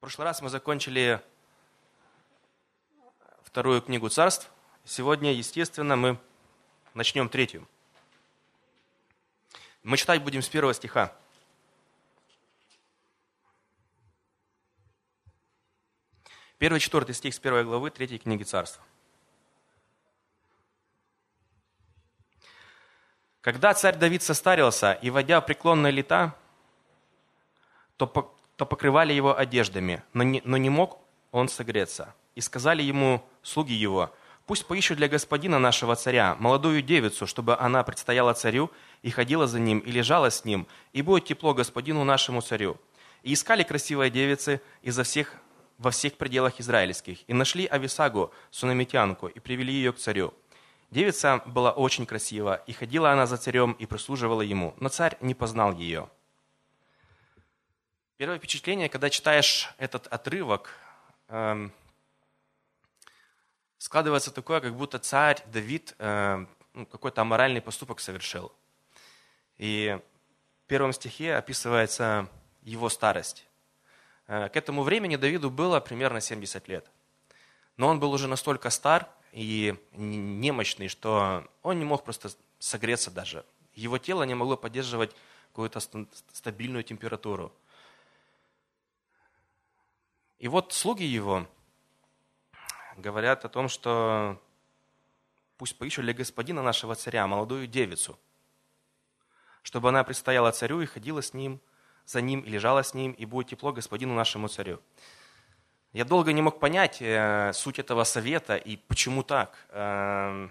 Прошлый раз мы закончили вторую книгу царств. Сегодня, естественно, мы начнем третью. Мы читать будем с первого стиха. Первый, четвертый стих с первой главы третьей книги царств. Когда царь Давид состарился и, войдя в преклонные лета, то то покрывали его одеждами, но не, но не мог он согреться. И сказали ему слуги его, пусть поищут для господина нашего царя молодую девицу, чтобы она предстояла царю и ходила за ним, и лежала с ним, и будет тепло господину нашему царю. И искали красивые девицы изо всех, во всех пределах израильских, и нашли Ависагу, сунамитянку, и привели ее к царю. Девица была очень красива, и ходила она за царем и прислуживала ему, но царь не познал ее. Первое впечатление, когда читаешь этот отрывок, эм, складывается такое, как будто царь Давид э, ну, какой-то аморальный поступок совершил. И в первом стихе описывается его старость. Э, к этому времени Давиду было примерно 70 лет. Но он был уже настолько стар и немощный, что он не мог просто согреться даже. Его тело не могло поддерживать какую-то стабильную температуру. И вот слуги его говорят о том, что пусть поищут для господина нашего царя молодую девицу, чтобы она предстояла царю и ходила с ним, за ним и лежала с ним, и будет тепло господину нашему царю. Я долго не мог понять э, суть этого совета и почему так. Э,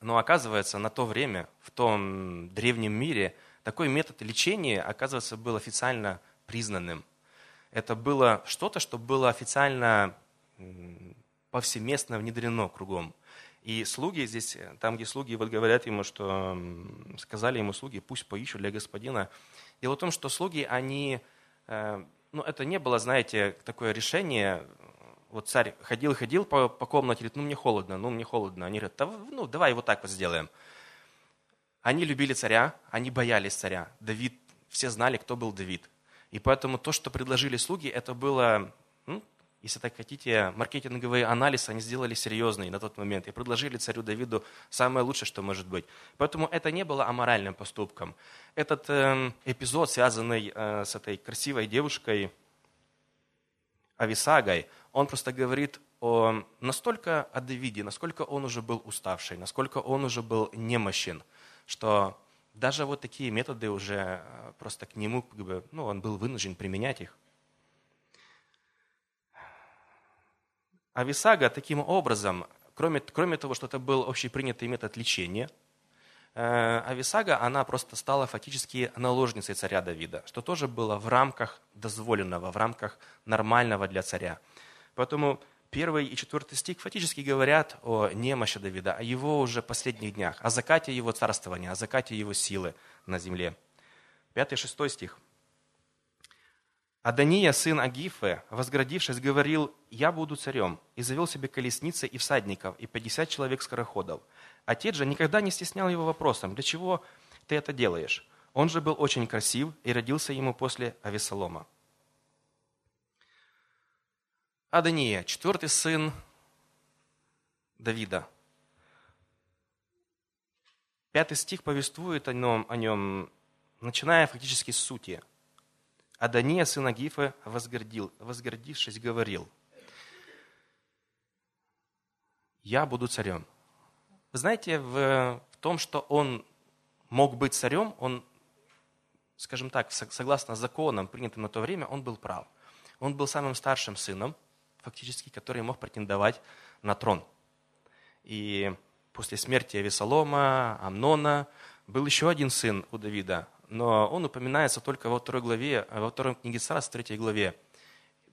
но оказывается, на то время, в том древнем мире, такой метод лечения, оказывается, был официально признанным – это было что-то, что было официально повсеместно внедрено кругом. И слуги здесь, там, где слуги вот говорят ему, что сказали ему слуги, пусть поищут для господина. Дело в том, что слуги, они, э, ну, это не было, знаете, такое решение, вот царь ходил и ходил по, по комнате, говорит, ну, мне холодно, ну, мне холодно. Они говорят, да, ну, давай вот так вот сделаем. Они любили царя, они боялись царя. Давид, все знали, кто был Давид. И поэтому то, что предложили слуги, это было, ну, если так хотите, маркетинговый анализ они сделали серьезный на тот момент и предложили царю Давиду самое лучшее, что может быть. Поэтому это не было аморальным поступком. Этот э, эпизод, связанный э, с этой красивой девушкой Ависагой, он просто говорит о настолько о Давиде, насколько он уже был уставший, насколько он уже был немощен, что даже вот такие методы уже э, просто к нему, как бы, ну, он был вынужден применять их. Ависага таким образом, кроме, кроме того, что это был общепринятый метод лечения, э, Ависага, она просто стала фактически наложницей царя Давида, что тоже было в рамках дозволенного, в рамках нормального для царя. Поэтому первый и четвертый стих фактически говорят о немощи Давида, о его уже последних днях, о закате его царствования, о закате его силы на земле. Пятый и шестой стих. Адания, сын Агифы, возградившись, говорил, «Я буду царем», и завел себе колесницы и всадников, и пятьдесят человек скороходов. Отец же никогда не стеснял его вопросом, «Для чего ты это делаешь?» Он же был очень красив и родился ему после Авесолома. Адания, четвертый сын Давида. Пятый стих повествует о нем, о нем начиная фактически с сути. Адания, сын Агифа, возгордил, возгордившись, говорил, «Я буду царем». Вы знаете, в, в том, что он мог быть царем, он, скажем так, согласно законам, принятым на то время, он был прав. Он был самым старшим сыном – фактически, который мог претендовать на трон. И после смерти Авесолома, Амнона, был еще один сын у Давида, но он упоминается только во второй главе, во второй книге Царств, третьей главе.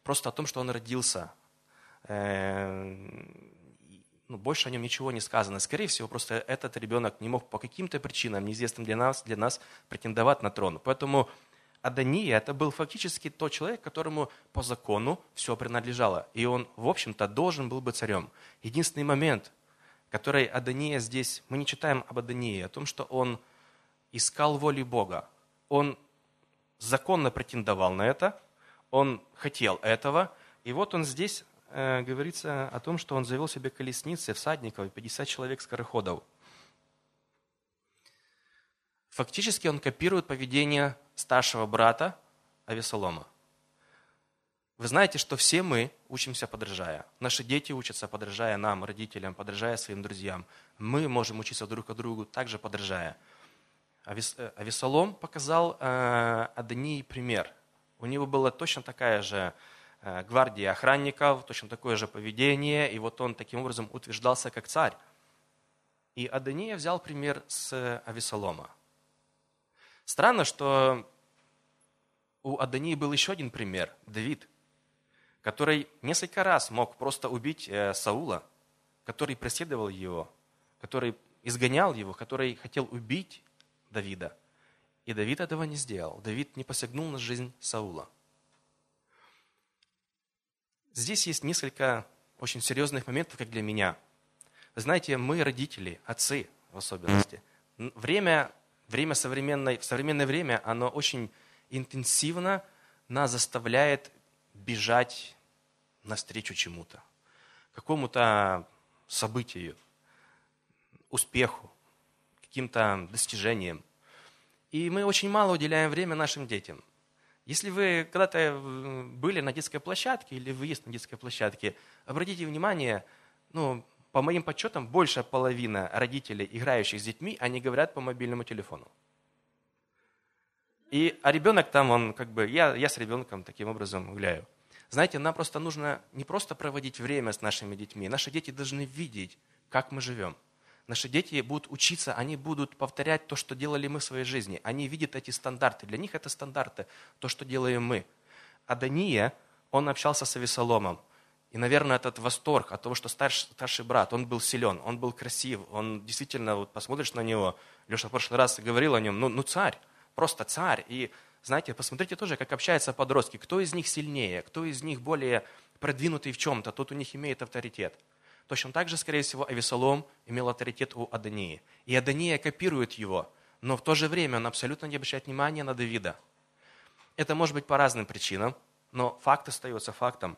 Просто о том, что он родился. Э, ну, больше о нем ничего не сказано. Скорее всего, просто этот ребенок не мог по каким-то причинам, неизвестным для нас, для нас претендовать на трон. Поэтому Адания – это был фактически тот человек, которому по закону все принадлежало. И он, в общем-то, должен был быть царем. Единственный момент, который Адания здесь, мы не читаем об Адании, о том, что он искал воли Бога. Он законно претендовал на это, он хотел этого, и вот он здесь э, говорится о том, что он завел себе колесницы, всадников и 50 человек скороходов. Фактически он копирует поведение старшего брата Авесолома. Вы знаете, что все мы учимся подражая. Наши дети учатся подражая нам, родителям, подражая своим друзьям. Мы можем учиться друг от друга, также подражая. Авесолом показал э, Адонии пример. У него была точно такая же э, гвардия охранников, точно такое же поведение, и вот он таким образом утверждался как царь. И Адония взял пример с Авесолома. Странно, что у Адонии был еще один пример – Давид, который несколько раз мог просто убить э, Саула, который преследовал его, который изгонял его, который хотел убить Давида. И Давид этого не сделал. Давид не посягнул на жизнь Саула. Здесь есть несколько очень серьезных моментов, как для меня. Вы знаете, мы родители, отцы в особенности. Время, время современное, в современное время, оно очень интенсивно нас заставляет бежать навстречу чему-то, какому-то событию, успеху, каким-то достижениям. И мы очень мало уделяем время нашим детям. Если вы когда-то э, были на детской площадке или вы на детской площадке, обратите внимание, ну, по моим подсчетам, большая половина родителей, играющих с детьми, они говорят по мобильному телефону. И, а ребенок там, он как бы, я, я с ребенком таким образом гуляю. Знаете, нам просто нужно не просто проводить время с нашими детьми, наши дети должны видеть, как мы живем. Наши дети будут учиться, они будут повторять то, что делали мы в своей жизни. Они видят эти стандарты. Для них это стандарты, то, что делаем мы. А Дания, он общался с Авесоломом. И, наверное, этот восторг от того, что старший, старший брат, он был силен, он был красив, он действительно, вот посмотришь на него, Леша в прошлый раз говорил о нем, ну, ну царь, просто царь. И, знаете, посмотрите тоже, как общаются подростки, кто из них сильнее, кто из них более продвинутый в чем-то, тот у них имеет авторитет. Точно так же, скорее всего, Авесолом имел авторитет у Адонии. И Адония копирует его, но в то же время он абсолютно не обращает внимания на Давида. Это может быть по разным причинам, но факт остается фактом.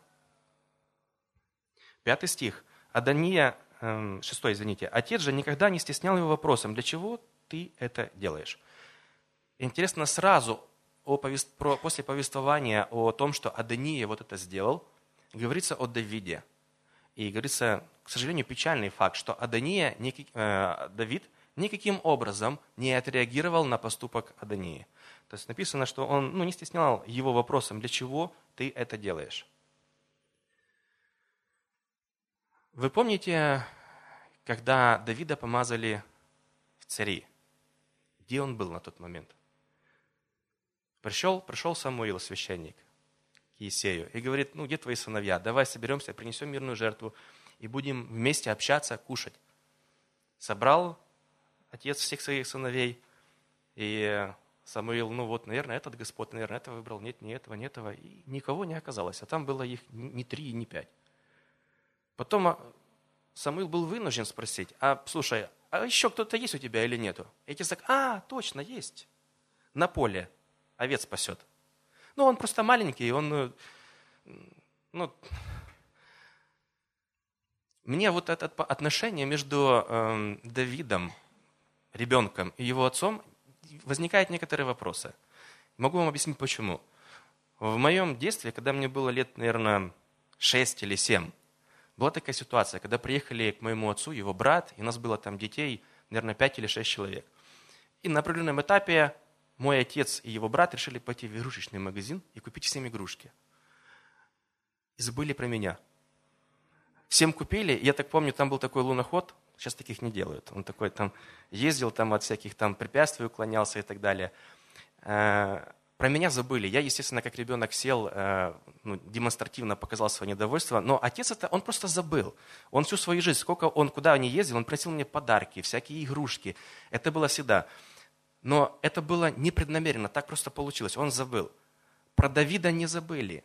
Пятый стих. Адония, эм, шестой, извините. Отец же никогда не стеснял его вопросом, для чего ты это делаешь? Интересно, сразу о повест... про... после повествования о том, что Адония вот это сделал, говорится о Давиде – и говорится, к сожалению, печальный факт, что Адония, э, Давид никаким образом не отреагировал на поступок Адонии. То есть написано, что он ну, не стеснял его вопросом, для чего ты это делаешь. Вы помните, когда Давида помазали в цари? Где он был на тот момент? Пришел, пришел Самуил, священник – к Есею и говорит, ну где твои сыновья? Давай соберемся, принесем мирную жертву и будем вместе общаться, кушать. Собрал отец всех своих сыновей, и Самуил, ну вот, наверное, этот Господь, наверное, это выбрал, нет, не этого, не этого. И никого не оказалось, а там было их не три, не пять. Потом а, Самуил был вынужден спросить, а слушай, а еще кто-то есть у тебя или нету? И так, а, точно, есть. На поле овец спасет. Ну, он просто маленький, он, э, ну, мне вот это отношение между э, Давидом, ребенком, и его отцом возникают некоторые вопросы. Могу вам объяснить, почему. В моем детстве, когда мне было лет, наверное, 6 или 7, была такая ситуация, когда приехали к моему отцу его брат, и у нас было там детей, наверное, 5 или 6 человек. И на определенном этапе мой отец и его брат решили пойти в игрушечный магазин и купить всем игрушки. И забыли про меня. Всем купили, я так помню, там был такой луноход, сейчас таких не делают. Он такой там ездил там от всяких там препятствий, уклонялся и так далее. Про меня забыли. Я, естественно, как ребенок сел, э, ну, демонстративно показал свое недовольство, но отец это, он просто забыл. Он всю свою жизнь, сколько он, куда не ездил, он просил мне подарки, всякие игрушки. Это было всегда. Но это было непреднамеренно, так просто получилось. Он забыл. Про Давида не забыли.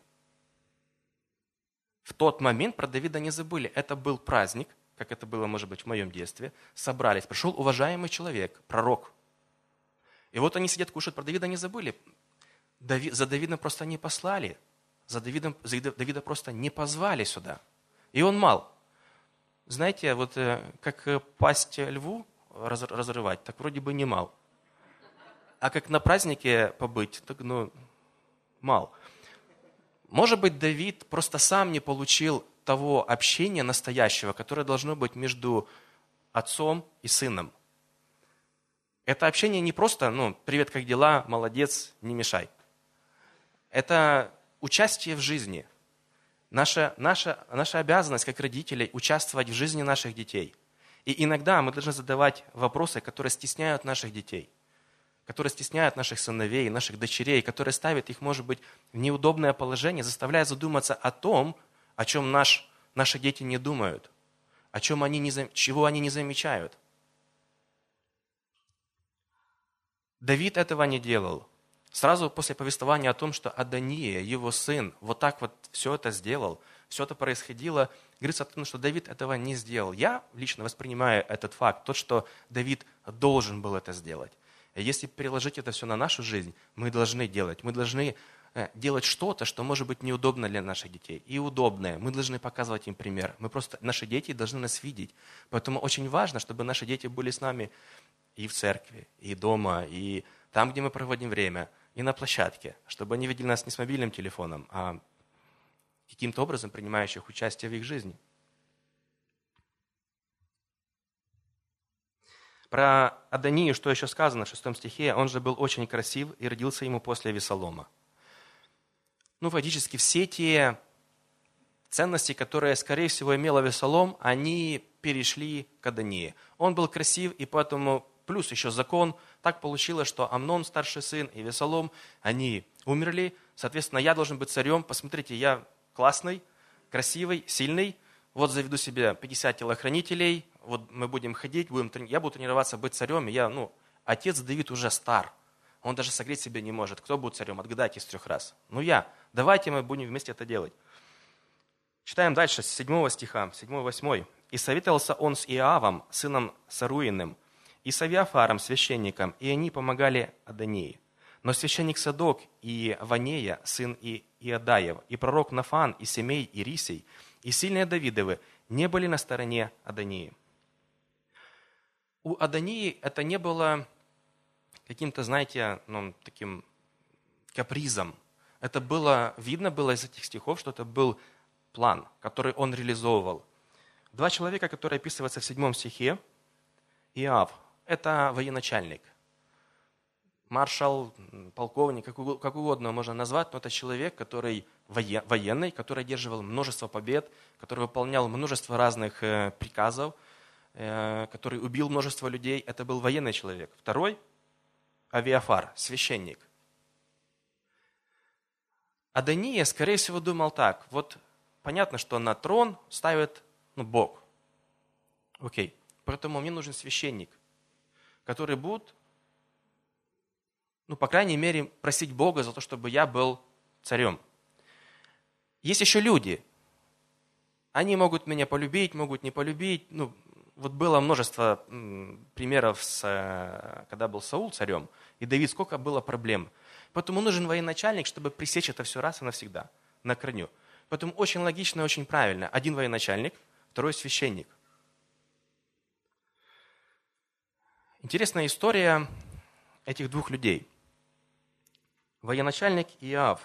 В тот момент про Давида не забыли. Это был праздник, как это было, может быть, в моем детстве. Собрались, пришел уважаемый человек, пророк. И вот они сидят, кушают, про Давида не забыли. За Давидом просто не послали за Давидом, за Давида просто не позвали сюда. И он мал. Знаете, вот э, как э, пасть льву разрывать, так вроде бы не мал. А как на празднике побыть, так ну, мал. Может быть, Давид просто сам не получил того общения настоящего, которое должно быть между отцом и сыном. Это общение не просто, ну, привет, как дела, молодец, не мешай. Это участие в жизни. Наша, наша, наша обязанность как родителей участвовать в жизни наших детей. И иногда мы должны задавать вопросы, которые стесняют наших детей, которые стесняют наших сыновей, наших дочерей, которые ставят их, может быть, в неудобное положение, заставляя задуматься о том, о чем наш, наши дети не думают, о чем они не, чего они не замечают – Давид этого не делал. Сразу после повествования о том, что Адания, его сын, вот так вот все это сделал, все это происходило, говорится о том, что Давид этого не сделал. Я лично воспринимаю этот факт, то, что Давид должен был это сделать. Если переложить это все на нашу жизнь, мы должны делать. Мы должны э, делать что-то, что может быть неудобно для наших детей. И удобное. Мы должны показывать им пример. Мы просто, наши дети должны нас видеть. Поэтому очень важно, чтобы наши дети были с нами и в церкви, и дома, и там, где мы проводим время, и на площадке, чтобы они видели нас не с мобильным телефоном, а каким-то образом принимающих участие в их жизни. Про Адонию, что еще сказано в шестом стихе, он же был очень красив и родился ему после Весолома. Ну, фактически все те ценности, которые, скорее всего, имела Весолом, они перешли к Адонии. Он был красив, и поэтому плюс еще закон. Так получилось, что Амнон, старший сын, и Весолом, они умерли. Соответственно, я должен быть царем. Посмотрите, я классный, красивый, сильный. Вот заведу себе 50 телохранителей, вот мы будем ходить, будем, я буду тренироваться быть царем. И я, ну, отец Давид уже стар. Он даже согреть себе не может. Кто будет царем? Отгадайте из трех раз. Ну я. Давайте мы будем вместе это делать. Читаем дальше, с 7 стиха, 7-8. «И советовался он с Иавом, сыном Саруиным, и с Авиафаром, священником, и они помогали Адонии. Но священник Садок и Ванея, сын и Иодаев, и пророк Нафан, и Семей, и Рисей, и сильные Давидовы не были на стороне Адонии. У Адонии это не было каким-то, знаете, ну, таким капризом. Это было, видно было из этих стихов, что это был план, который он реализовывал. Два человека, которые описываются в седьмом стихе, Иав, это военачальник. Маршал, полковник, как угодно можно назвать, но это человек, который военный, который одерживал множество побед, который выполнял множество разных э, приказов, э, который убил множество людей. Это был военный человек. Второй – Авиафар, священник. Адония, скорее всего, думал так. Вот понятно, что на трон ставит ну, Бог. Окей. Поэтому мне нужен священник которые будут, ну, по крайней мере, просить Бога за то, чтобы я был царем. Есть еще люди. Они могут меня полюбить, могут не полюбить. Ну, вот было множество примеров, с, э, когда был Саул царем, и Давид, сколько было проблем. Поэтому нужен военачальник, чтобы пресечь это все раз и навсегда, на корню. Поэтому очень логично и очень правильно. Один военачальник, второй священник. Интересная история этих двух людей. Военачальник Иав.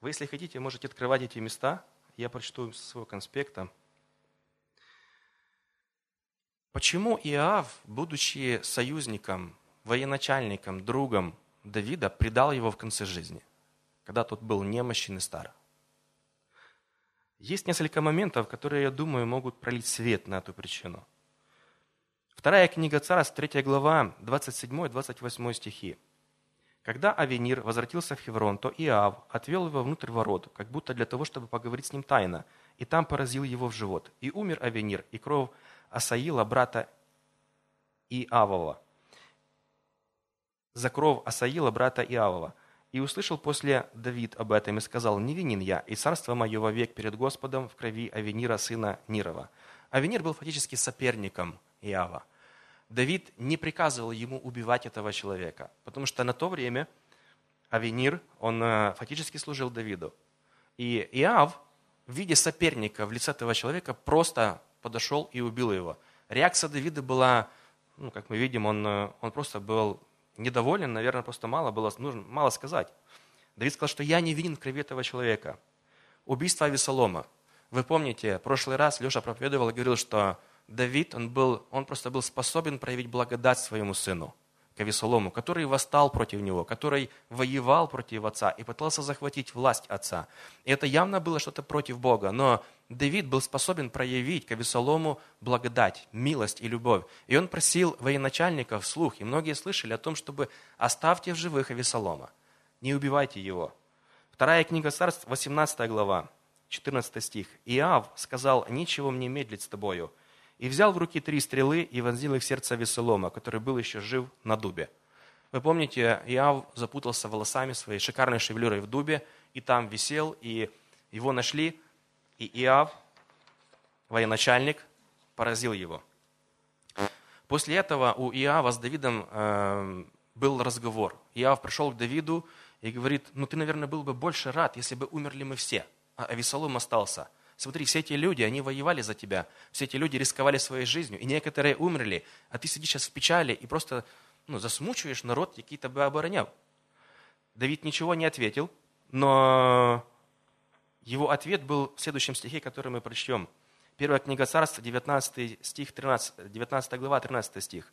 Вы, если хотите, можете открывать эти места. Я прочту из своего конспекта. Почему Иав, будучи союзником, военачальником, другом Давида, предал его в конце жизни, когда тот был немощен и стар? Есть несколько моментов, которые, я думаю, могут пролить свет на эту причину – Вторая книга Царств, 3 глава, 27-28 стихи. Когда Авенир возвратился в Хеврон, то Иав отвел его внутрь ворот, как будто для того, чтобы поговорить с ним тайно, и там поразил его в живот. И умер Авенир, и кровь Асаила, брата Иавова. За кровь Асаила, брата Иавова. И услышал после Давид об этом и сказал, «Не винен я, и царство мое вовек перед Господом в крови Авенира, сына Нирова». Авенир был фактически соперником Иава. Давид не приказывал ему убивать этого человека, потому что на то время Авенир, он э, фактически служил Давиду. И Иав, в виде соперника в лице этого человека, просто подошел и убил его. Реакция Давида была, ну, как мы видим, он, э, он просто был недоволен, наверное, просто мало было, нужно мало сказать. Давид сказал, что я не винен в крови этого человека. Убийство Авесолома. Вы помните, в прошлый раз Леша проповедовал и говорил, что Давид, он, был, он просто был способен проявить благодать своему сыну, к Авесолому, который восстал против него, который воевал против отца и пытался захватить власть отца. И это явно было что-то против Бога, но Давид был способен проявить к Авесолому благодать, милость и любовь. И он просил военачальников вслух, и многие слышали о том, чтобы оставьте в живых Авесолома, не убивайте его. Вторая книга царств, 18 глава, 14 стих. «Иав сказал, нечего мне медлить с тобою, и взял в руки три стрелы и вонзил их в сердце Веселома, который был еще жив на дубе. Вы помните, Иав запутался волосами своей шикарной шевелюрой в дубе, и там висел, и его нашли, и Иав, военачальник, поразил его. После этого у Иава с Давидом э, был разговор. Иав пришел к Давиду и говорит, ну ты, наверное, был бы больше рад, если бы умерли мы все, а Авесолом остался. Смотри, все эти люди, они воевали за тебя. Все эти люди рисковали своей жизнью. И некоторые умерли, а ты сидишь сейчас в печали и просто ну, засмучиваешь народ, який тебя оборонял. Давид ничего не ответил, но его ответ был в следующем стихе, который мы прочтем. Первая книга Царства, 19, стих 13, 19 глава, 13 стих.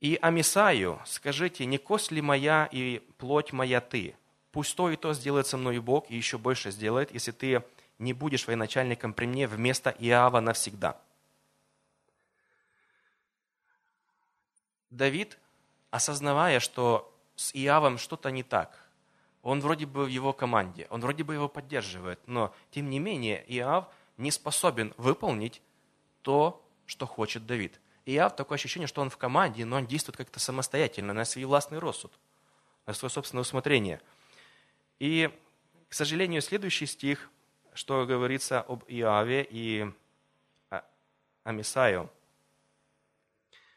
«И Амисаю скажите, не кость ли моя и плоть моя ты? Пусть то и то сделает со мной Бог, и еще больше сделает, если ты не будешь военачальником при мне вместо Иава навсегда. Давид, осознавая, что с Иавом что-то не так, он вроде бы в его команде, он вроде бы его поддерживает, но тем не менее Иав не способен выполнить то, что хочет Давид. Иав такое ощущение, что он в команде, но он действует как-то самостоятельно, на свой властный рассуд, на свое собственное усмотрение. И, к сожалению, следующий стих что говорится об Иаве и Амисаю.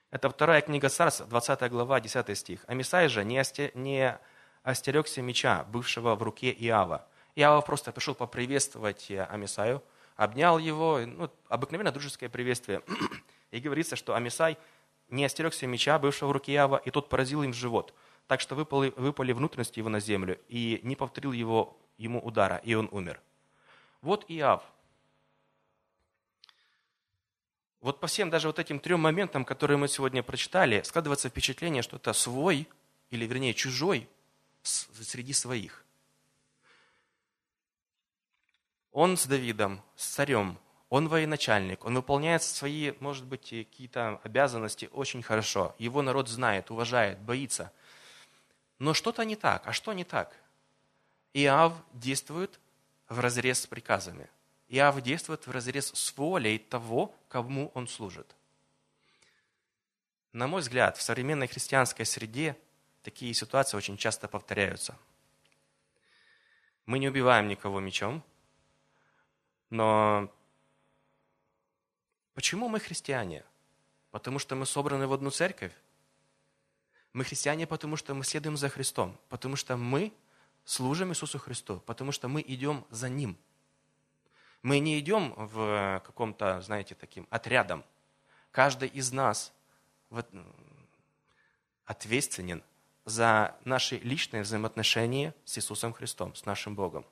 Это вторая книга Царств, 20 глава, 10 стих. Амисай же не, осте, не остерегся меча, бывшего в руке Иава. Иава просто пришел поприветствовать Амисаю, обнял его, ну, обыкновенно дружеское приветствие. И говорится, что Амисай не остерегся меча, бывшего в руке Иава, и тот поразил им живот, так что выпали, выпали внутренности его на землю, и не повторил его, ему удара, и он умер. Вот Иав. Вот по всем даже вот этим трем моментам, которые мы сегодня прочитали, складывается впечатление, что это свой, или вернее чужой, среди своих. Он с Давидом, с царем, он военачальник, он выполняет свои, может быть, какие-то обязанности очень хорошо. Его народ знает, уважает, боится. Но что-то не так. А что не так? Иав действует в разрез с приказами. Иав действует в разрез с волей того, кому он служит. На мой взгляд, в современной христианской среде такие ситуации очень часто повторяются. Мы не убиваем никого мечом, но почему мы христиане? Потому что мы собраны в одну церковь? Мы христиане, потому что мы следуем за Христом, потому что мы служим Иисусу Христу, потому что мы идем за Ним. Мы не идем в каком-то, знаете, таким отрядом. Каждый из нас ответственен за наши личные взаимоотношения с Иисусом Христом, с нашим Богом.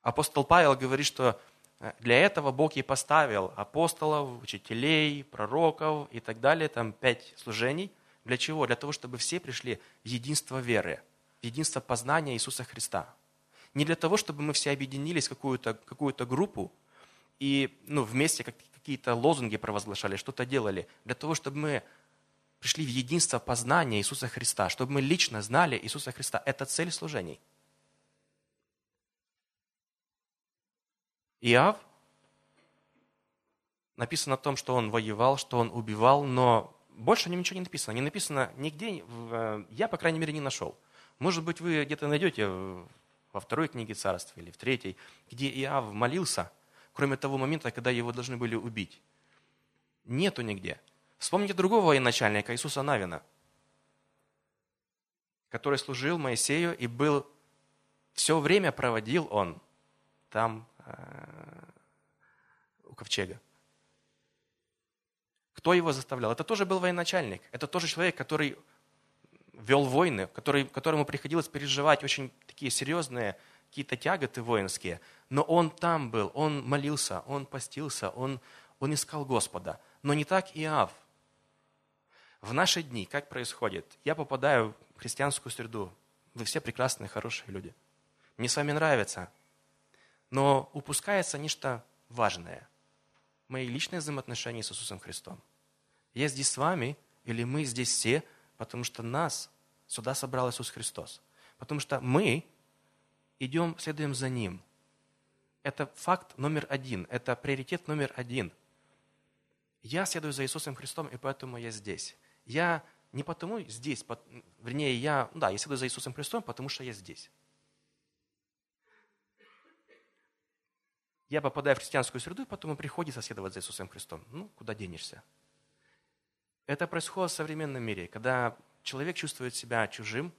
Апостол Павел говорит, что э, для этого Бог и поставил апостолов, учителей, пророков и так далее, там пять служений. Для чего? Для того, чтобы все пришли в единство веры – единство познания Иисуса Христа. Не для того, чтобы мы все объединились в какую-то какую группу и ну, вместе какие-то лозунги провозглашали, что-то делали. Для того, чтобы мы пришли в единство познания Иисуса Христа, чтобы мы лично знали Иисуса Христа. Это цель служений. Иав написано о том, что он воевал, что он убивал, но больше ничего не написано. Не написано нигде, э, я, по крайней мере, не нашел. Может быть, вы где-то найдете во второй книге царства или в третьей, где Иав молился, кроме того момента, когда его должны были убить. Нету нигде. Вспомните другого военачальника, Иисуса Навина. который служил Моисею и был, все время проводил он там, э, у ковчега. Кто его заставлял? Это тоже был военачальник. Это тоже человек, который вел войны, который, которому приходилось переживать очень такие серьезные какие-то тяготы воинские. Но он там был, он молился, он постился, он, он искал Господа. Но не так Иав. В наши дни как происходит? Я попадаю в христианскую среду. Вы все прекрасные, хорошие люди. Мне с вами нравится. Но упускается нечто важное. Мои личные взаимоотношения с Иисусом Христом. Я здесь с вами, или мы здесь все, потому что нас сюда собрал Иисус Христос. Потому что мы идем, следуем за Ним. Это факт номер один, это приоритет номер один. Я следую за Иисусом Христом, и поэтому я здесь. Я не потому здесь, вернее, я, да, я следую за Иисусом Христом, потому что я здесь. Я попадаю в христианскую среду, и потом приходится следовать за Иисусом Христом. Ну, куда денешься? Это происходит в современном мире, когда человек чувствует себя чужим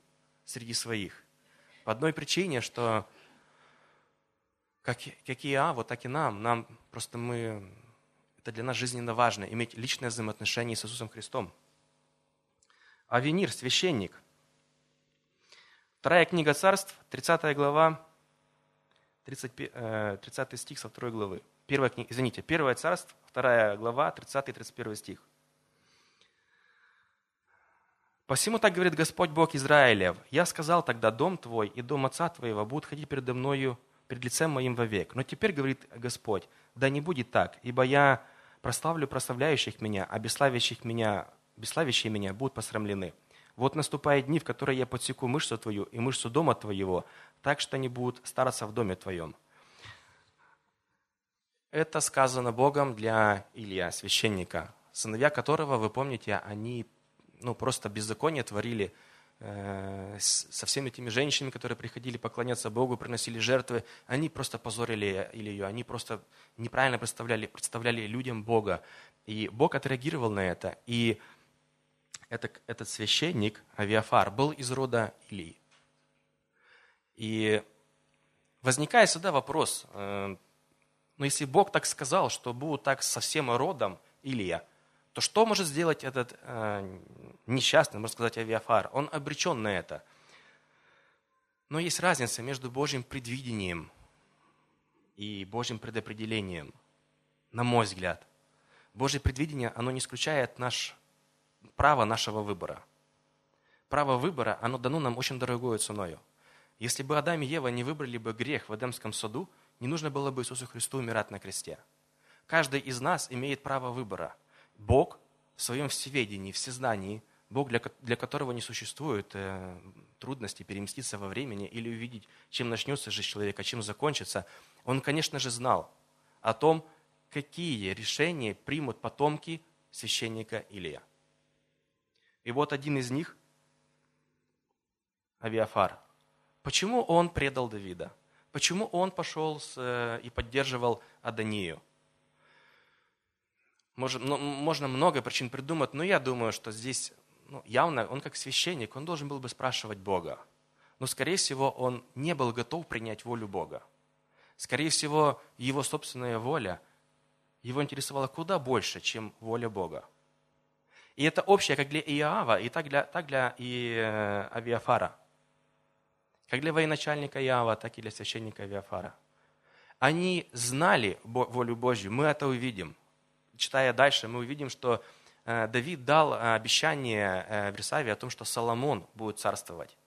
среди своих. По одной причине, что как, как и я, вот так и нам, нам просто мы, это для нас жизненно важно, иметь личное взаимоотношение с Иисусом Христом. Авенир, священник. Вторая книга царств, 30 глава, 30, 30 э, стих со второй главы. Первая извините, первое царство, вторая глава, 30-31 стих. Посему так говорит Господь Бог Израилев, «Я сказал тогда, дом твой и дом отца твоего будут ходить передо мною, перед лицем моим вовек. Но теперь, говорит Господь, да не будет так, ибо я прославлю прославляющих меня, а бесславящих меня, бесславящие меня будут посрамлены. Вот наступают дни, в которые я подсеку мышцу твою и мышцу дома твоего, так что они будут стараться в доме твоем». Это сказано Богом для Илья, священника, сыновья которого, вы помните, они ну, просто беззаконие творили э, со всеми этими женщинами, которые приходили поклоняться Богу, приносили жертвы, они просто позорили ее, они просто неправильно представляли, представляли людям Бога. И Бог отреагировал на это. И это, этот священник, Авиафар, был из рода Илии. И возникает всегда вопрос, э, ну если Бог так сказал, что будут так со всем родом Илия – то что может сделать этот э, несчастный, можно сказать, авиафар? Он обречен на это. Но есть разница между Божьим предвидением и Божьим предопределением, на мой взгляд. Божье предвидение, оно не исключает наш, право нашего выбора. Право выбора, оно дано нам очень дорогой ценой. Если бы Адам и Ева не выбрали бы грех в Эдемском саду, не нужно было бы Иисусу Христу умирать на кресте. Каждый из нас имеет право выбора – Бог в своем всеведении, всезнании, Бог, для, для которого не существует э, трудности переместиться во времени или увидеть, чем начнется жизнь человека, чем закончится, он, конечно же, знал о том, какие решения примут потомки священника Илия. И вот один из них, Авиафар, почему он предал Давида? Почему он пошел с, э, и поддерживал Аданию? Может, можно много причин придумать, но я думаю, что здесь ну, явно он как священник, он должен был бы спрашивать Бога. Но, скорее всего, он не был готов принять волю Бога. Скорее всего, его собственная воля его интересовала куда больше, чем воля Бога. И это общее как для Иоава, и так для, так для и, э, Авиафара. Как для военачальника Иоава, так и для священника Авиафара. Они знали волю Божью, мы это увидим – читая дальше, мы увидим, что э, Давид дал э, обещание э, Версавии о том, что Соломон будет царствовать.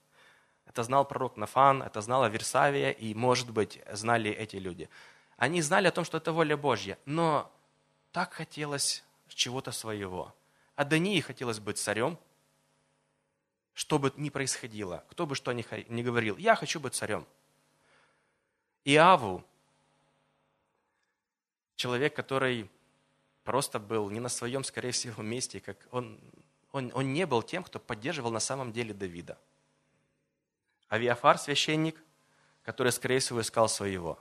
Это знал пророк Нафан, это знала Версавия, и, может быть, знали эти люди. Они знали о том, что это воля Божья, но так хотелось чего-то своего. А Дании хотелось быть царем, что бы ни происходило, кто бы что ни говорил, я хочу быть царем. Иаву, человек, который просто был не на своем, скорее всего, месте, как он, он, он не был тем, кто поддерживал на самом деле Давида. Авиафар, священник, который, скорее всего, искал своего.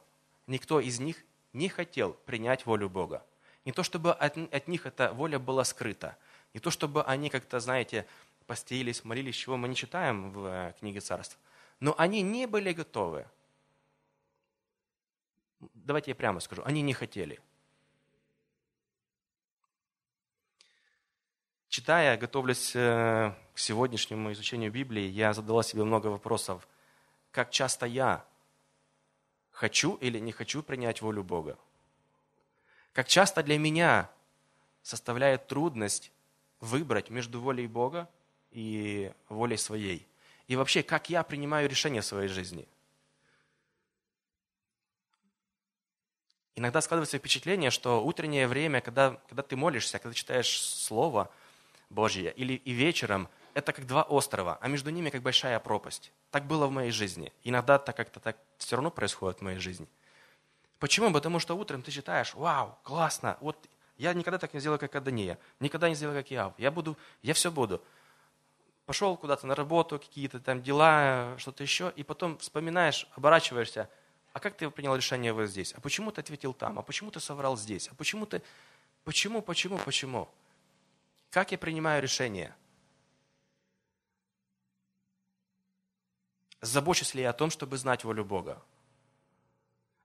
Никто из них не хотел принять волю Бога. Не то, чтобы от, от них эта воля была скрыта. Не то, чтобы они как-то, знаете, постились, молились, чего мы не читаем в э, книге царств. Но они не были готовы. Давайте я прямо скажу, они не хотели. Читая, готовлясь э, к сегодняшнему изучению Библии, я задала себе много вопросов. Как часто я хочу или не хочу принять волю Бога? Как часто для меня составляет трудность выбрать между волей Бога и волей своей? И вообще, как я принимаю решения в своей жизни? Иногда складывается впечатление, что утреннее время, когда, когда ты молишься, когда читаешь Слово – Божье, или и вечером, это как два острова, а между ними как большая пропасть. Так было в моей жизни. Иногда так как-то так все равно происходит в моей жизни. Почему? Потому что утром ты читаешь, вау, классно, вот я никогда так не сделаю, как Адания, никогда не сделаю, как Иав. Я буду, я все буду. Пошел куда-то на работу, какие-то там дела, что-то еще, и потом вспоминаешь, оборачиваешься, а как ты принял решение вот здесь? А почему ты ответил там? А почему ты соврал здесь? А почему ты... Почему, почему, почему? Как я принимаю решения? Забочусь ли я о том, чтобы знать волю Бога?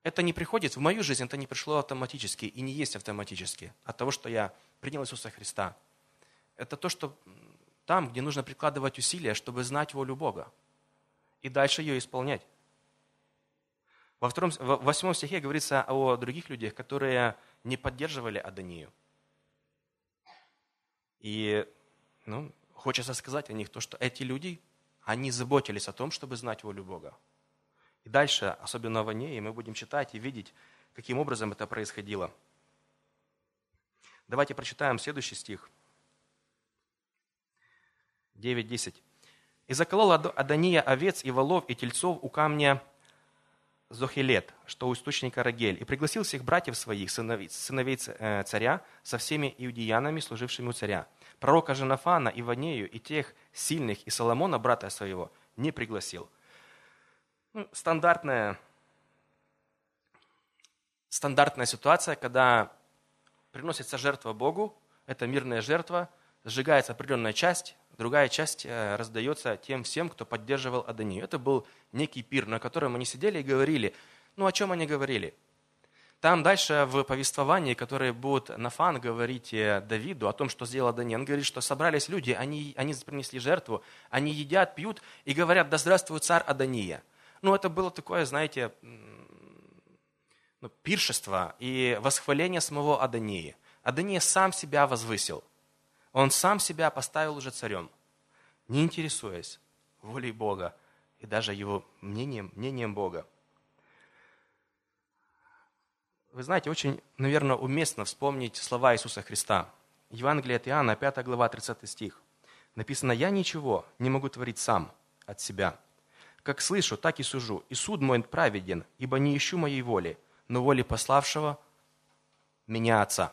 Это не приходит в мою жизнь, это не пришло автоматически и не есть автоматически от того, что я принял Иисуса Христа. Это то, что там, где нужно прикладывать усилия, чтобы знать волю Бога и дальше ее исполнять. Во втором, в восьмом стихе говорится о других людях, которые не поддерживали Адонию – и ну, хочется сказать о них то, что эти люди, они заботились о том, чтобы знать волю Бога. И дальше, особенно в ней, мы будем читать и видеть, каким образом это происходило. Давайте прочитаем следующий стих. 9.10. «И заколол Адония овец и волов и тельцов у камня Зохилет, что у источника Рагель, и пригласил всех братьев своих, сыновей, сыновей э, царя, со всеми иудеянами, служившими у царя. Пророка Женафана, Иванею и тех сильных, и Соломона, брата своего, не пригласил. Ну, стандартная, стандартная ситуация, когда приносится жертва Богу, это мирная жертва, сжигается определенная часть, другая часть э, раздается тем всем, кто поддерживал Адонию. Это был некий пир, на котором они сидели и говорили. Ну, о чем они говорили? Там дальше в повествовании, которое будет Нафан говорить Давиду о том, что сделал Адония, он говорит, что собрались люди, они, они принесли жертву, они едят, пьют и говорят, да здравствует царь Адония. Ну, это было такое, знаете, ну, пиршество и восхваление самого Адонии. Адония сам себя возвысил – он сам себя поставил уже царем, не интересуясь волей Бога и даже его мнением, мнением Бога. Вы знаете, очень, наверное, уместно вспомнить слова Иисуса Христа. Евангелие от Иоанна, 5 глава, 30 стих. Написано, «Я ничего не могу творить сам от себя. Как слышу, так и сужу, и суд мой праведен, ибо не ищу моей воли, но воли пославшего меня Отца».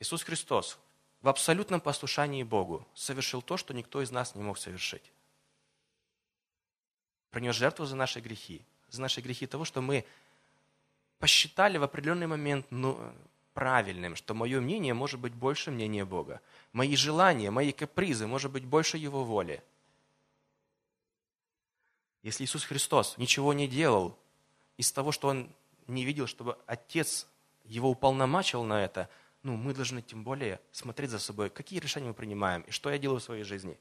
Иисус Христос в абсолютном послушании Богу совершил то, что никто из нас не мог совершить. Принес жертву за наши грехи, за наши грехи того, что мы посчитали в определенный момент ну, правильным, что мое мнение может быть больше мнения Бога. Мои желания, мои капризы может быть больше Его воли. Если Иисус Христос ничего не делал из того, что Он не видел, чтобы Отец Его уполномачил на это – ну, мы должны тем более смотреть за собой, какие решения мы принимаем и что я делаю в своей жизни.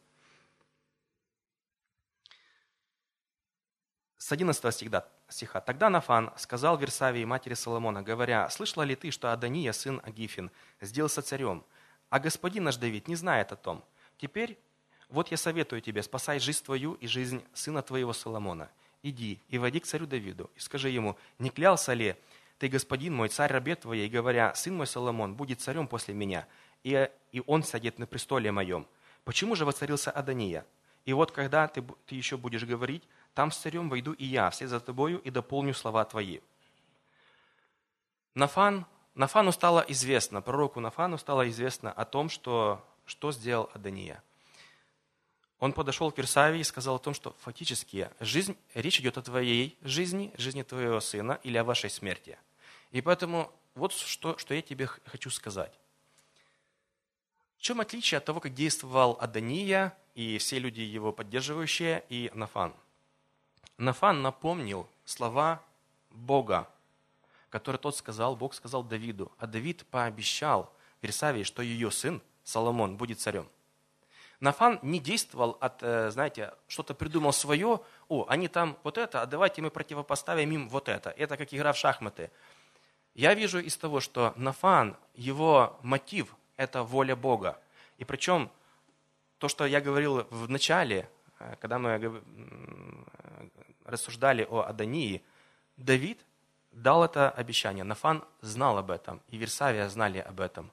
С 11 стиха, стиха. «Тогда Нафан сказал Версавии матери Соломона, говоря, «Слышала ли ты, что Адония, сын Агифин, сделался царем, а господин наш Давид не знает о том? Теперь вот я советую тебе, спасай жизнь твою и жизнь сына твоего Соломона. Иди и води к царю Давиду, и скажи ему, не клялся ли ты, господин мой, царь рабе твоей, говоря, сын мой Соломон будет царем после меня, и, и он сядет на престоле моем. Почему же воцарился Адония? И вот когда ты, ты еще будешь говорить, там с царем войду и я, вслед за тобою, и дополню слова твои. Нафан, Нафану стало известно, пророку Нафану стало известно о том, что, что сделал Адония. Он подошел к Версавии и сказал о том, что фактически жизнь, речь идет о твоей жизни, жизни твоего сына или о вашей смерти. И поэтому вот что, что я тебе хочу сказать. В чем отличие от того, как действовал Адания и все люди его поддерживающие, и Нафан? Нафан напомнил слова Бога, которые тот сказал, Бог сказал Давиду. А Давид пообещал Версавии, что ее сын Соломон будет царем. Нафан не действовал от, э, знаете, что-то придумал свое, о, они там вот это, а давайте мы противопоставим им вот это. Это как игра в шахматы. Я вижу из того, что Нафан, его мотив – это воля Бога. И причем то, что я говорил в начале, когда мы рассуждали о Адании, Давид дал это обещание. Нафан знал об этом, и Версавия знали об этом.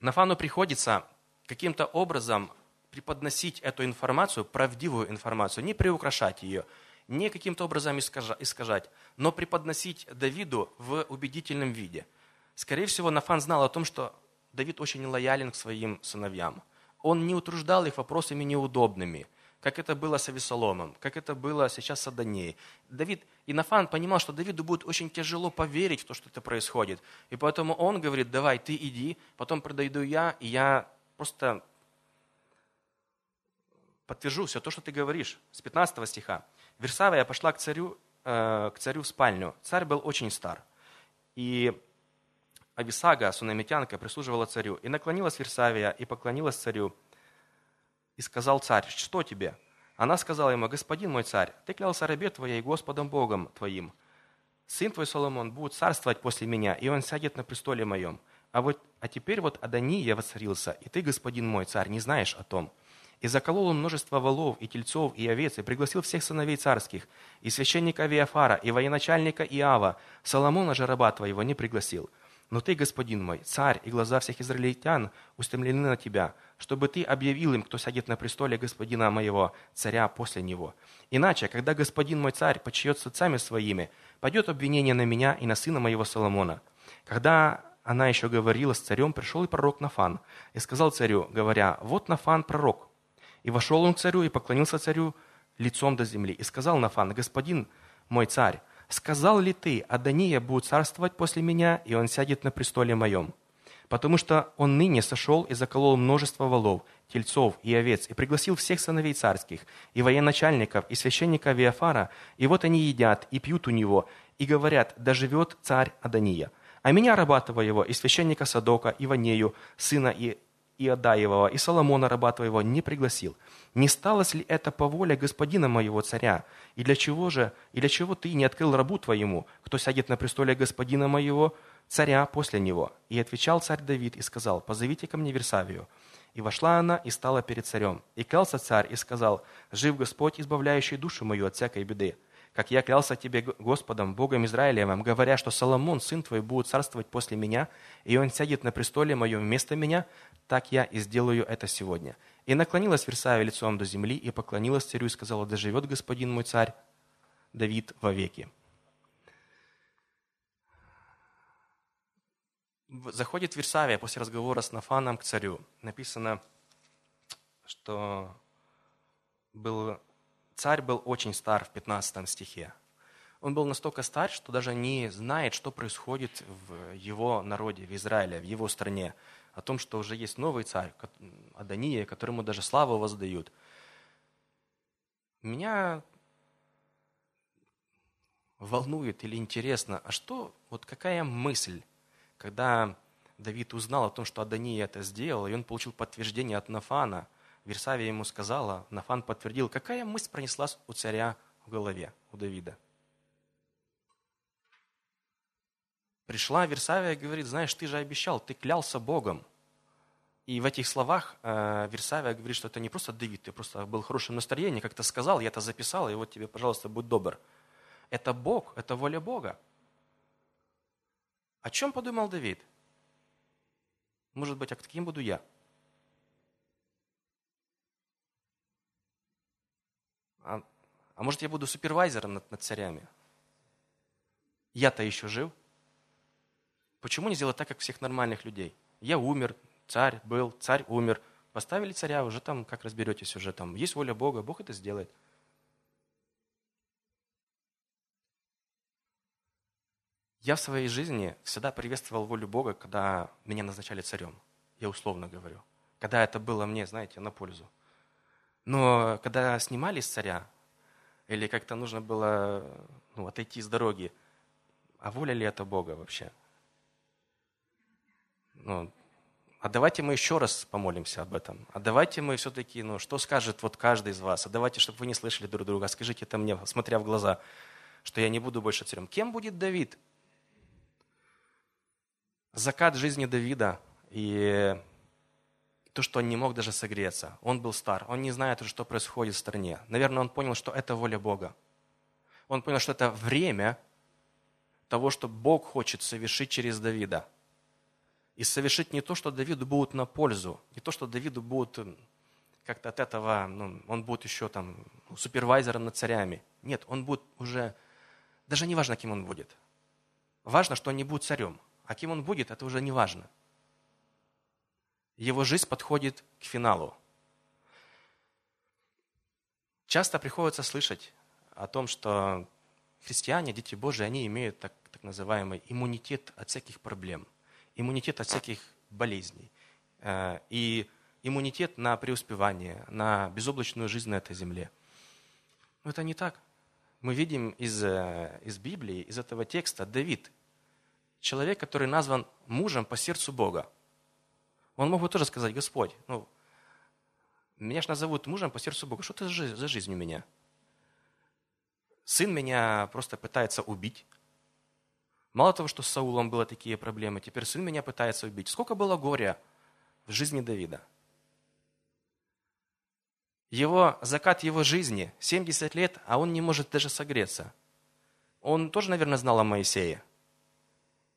Нафану приходится каким-то образом преподносить эту информацию, правдивую информацию, не приукрашать ее, не каким-то образом искажать, но преподносить Давиду в убедительном виде. Скорее всего, Нафан знал о том, что Давид очень лоялен к своим сыновьям. Он не утруждал их вопросами неудобными – как это было с Авесоломом, как это было сейчас с Аданеей. Давид, Инофан понимал, что Давиду будет очень тяжело поверить в то, что это происходит. И поэтому он говорит, давай, ты иди, потом подойду я, и я просто подтвержу все то, что ты говоришь. С 15 стиха. Версавия пошла к царю, э, к царю в спальню. Царь был очень стар. И Ависага, сунамитянка, прислуживала царю. И наклонилась Версавия и поклонилась царю. И сказал царь, что тебе? Она сказала ему, господин мой царь, ты клялся рабе твоей Господом Богом твоим. Сын твой Соломон будет царствовать после меня, и он сядет на престоле моем. А, вот, а теперь вот Адония воцарился, и ты, господин мой царь, не знаешь о том. И заколол он множество волов, и тельцов, и овец, и пригласил всех сыновей царских, и священника Виафара, и военачальника Иава. Соломона же раба твоего не пригласил. Но ты, господин мой, царь, и глаза всех израильтян устремлены на тебя, чтобы ты объявил им, кто сядет на престоле господина моего, царя после него. Иначе, когда господин мой царь почьет с отцами своими, пойдет обвинение на меня и на сына моего Соломона. Когда она еще говорила с царем, пришел и пророк Нафан, и сказал царю, говоря, вот Нафан пророк. И вошел он к царю и поклонился царю лицом до земли, и сказал Нафан, господин мой царь, сказал ли ты, Адания будет царствовать после меня, и он сядет на престоле моем? Потому что он ныне сошел и заколол множество волов, тельцов и овец, и пригласил всех сыновей царских, и военачальников, и священника Виафара, и вот они едят и пьют у него, и говорят, да живет царь Адания. А меня, раба твоего, и священника Садока, и Ванею, сына и Иодаевого, и Соломона, раба твоего, не пригласил. Не сталось ли это по воле господина моего царя? И для чего же, и для чего ты не открыл рабу твоему, кто сядет на престоле господина моего, царя после него? И отвечал царь Давид и сказал, позовите ко мне Версавию. И вошла она и стала перед царем. И клялся царь и сказал, жив Господь, избавляющий душу мою от всякой беды как я клялся тебе Господом, Богом Израилевым, говоря, что Соломон, сын твой, будет царствовать после меня, и он сядет на престоле моем вместо меня, так я и сделаю это сегодня. И наклонилась Версавия лицом до земли, и поклонилась царю, и сказала, да живет господин мой царь Давид вовеки. Заходит Версавия после разговора с Нафаном к царю. Написано, что был Царь был очень стар в 15 стихе. Он был настолько стар, что даже не знает, что происходит в его народе, в Израиле, в его стране. О том, что уже есть новый царь, Адания, которому даже славу воздают. Меня волнует или интересно, а что, вот какая мысль, когда Давид узнал о том, что Адания это сделал, и он получил подтверждение от Нафана – Версавия ему сказала, Нафан подтвердил, какая мысль пронеслась у царя в голове, у Давида. Пришла Версавия и говорит, знаешь, ты же обещал, ты клялся Богом. И в этих словах э, Версавия говорит, что это не просто Давид, ты просто был в хорошем настроении, как-то сказал, я это записал, и вот тебе, пожалуйста, будь добр. Это Бог, это воля Бога. О чем подумал Давид? Может быть, а каким буду я? А, а может, я буду супервайзером над, над царями? Я-то еще жив. Почему не сделать так, как всех нормальных людей? Я умер, царь был, царь умер. Поставили царя, уже там, как разберетесь, уже там, есть воля Бога, Бог это сделает. Я в своей жизни всегда приветствовал волю Бога, когда меня назначали царем. я условно говорю, когда это было мне, знаете, на пользу. Но когда снимали с царя, или как-то нужно было ну, отойти с дороги, а воля ли это Бога вообще? Ну, а давайте мы еще раз помолимся об этом. А давайте мы все-таки, ну, что скажет вот каждый из вас? А давайте, чтобы вы не слышали друг друга, скажите это мне, смотря в глаза, что я не буду больше царем. Кем будет Давид? Закат жизни Давида и то, что он не мог даже согреться. Он был стар, он не знает, что происходит в стране. Наверное, он понял, что это воля Бога. Он понял, что это время того, что Бог хочет совершить через Давида. И совершить не то, что Давиду будет на пользу, не то, что Давиду будет как-то от этого, ну, он будет еще там супервайзером над царями. Нет, он будет уже, даже не важно, кем он будет. Важно, что он не будет царем. А кем он будет, это уже не важно его жизнь подходит к финалу. Часто приходится слышать о том, что христиане, дети Божии, они имеют так, так называемый иммунитет от всяких проблем, иммунитет от всяких болезней э, и иммунитет на преуспевание, на безоблачную жизнь на этой земле. Но это не так. Мы видим из, э, из Библии, из этого текста, Давид, человек, который назван мужем по сердцу Бога. Он мог бы тоже сказать, Господь, ну, меня же назовут мужем по сердцу Бога. Что это за жизнь у меня? Сын меня просто пытается убить. Мало того, что с Саулом было такие проблемы, теперь сын меня пытается убить. Сколько было горя в жизни Давида? Его закат его жизни 70 лет, а он не может даже согреться. Он тоже, наверное, знал о Моисее,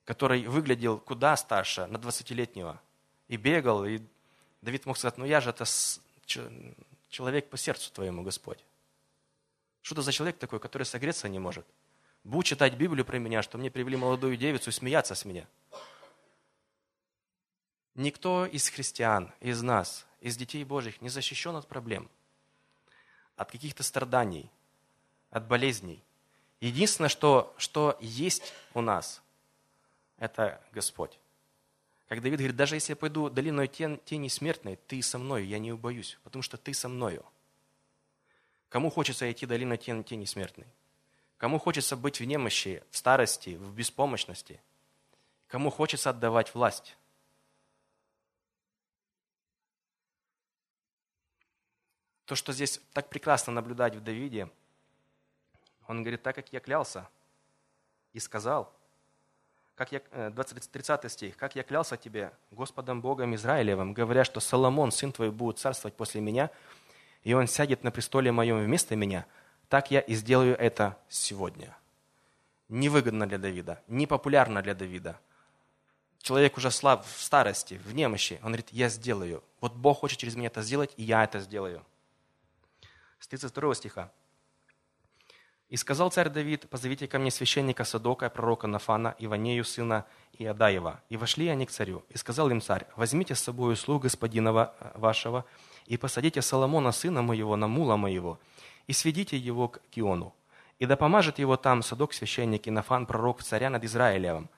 который выглядел куда старше, на 20-летнего и бегал, и Давид мог сказать, ну я же это человек по сердцу твоему, Господь. Что это за человек такой, который согреться не может? Будь читать Библию про меня, что мне привели молодую девицу и смеяться с меня. Никто из христиан, из нас, из детей Божьих не защищен от проблем, от каких-то страданий, от болезней. Единственное, что, что есть у нас, это Господь. Как Давид говорит, даже если я пойду долиной тени смертной, ты со мной, я не убоюсь, потому что ты со мною. Кому хочется идти долиной тени смертной? Кому хочется быть в немощи, в старости, в беспомощности? Кому хочется отдавать власть? То, что здесь так прекрасно наблюдать в Давиде, он говорит, так как я клялся и сказал – как я, 20, э, 30 стих, «Как я клялся тебе, Господом Богом Израилевым, говоря, что Соломон, сын твой, будет царствовать после меня, и он сядет на престоле моем вместо меня, так я и сделаю это сегодня». Невыгодно для Давида, непопулярно для Давида. Человек уже слаб в старости, в немощи. Он говорит, я сделаю. Вот Бог хочет через меня это сделать, и я это сделаю. С 32 стиха. И сказал царь Давид, позовите ко мне священника Садока, пророка Нафана, Иванею, сына Иадаева. И вошли они к царю. И сказал им царь, возьмите с собой слуг господина э, вашего, и посадите Соломона, сына моего, на мула моего, и сведите его к Киону. И да помажет его там Садок священник и Нафан, пророк царя над Израилевым.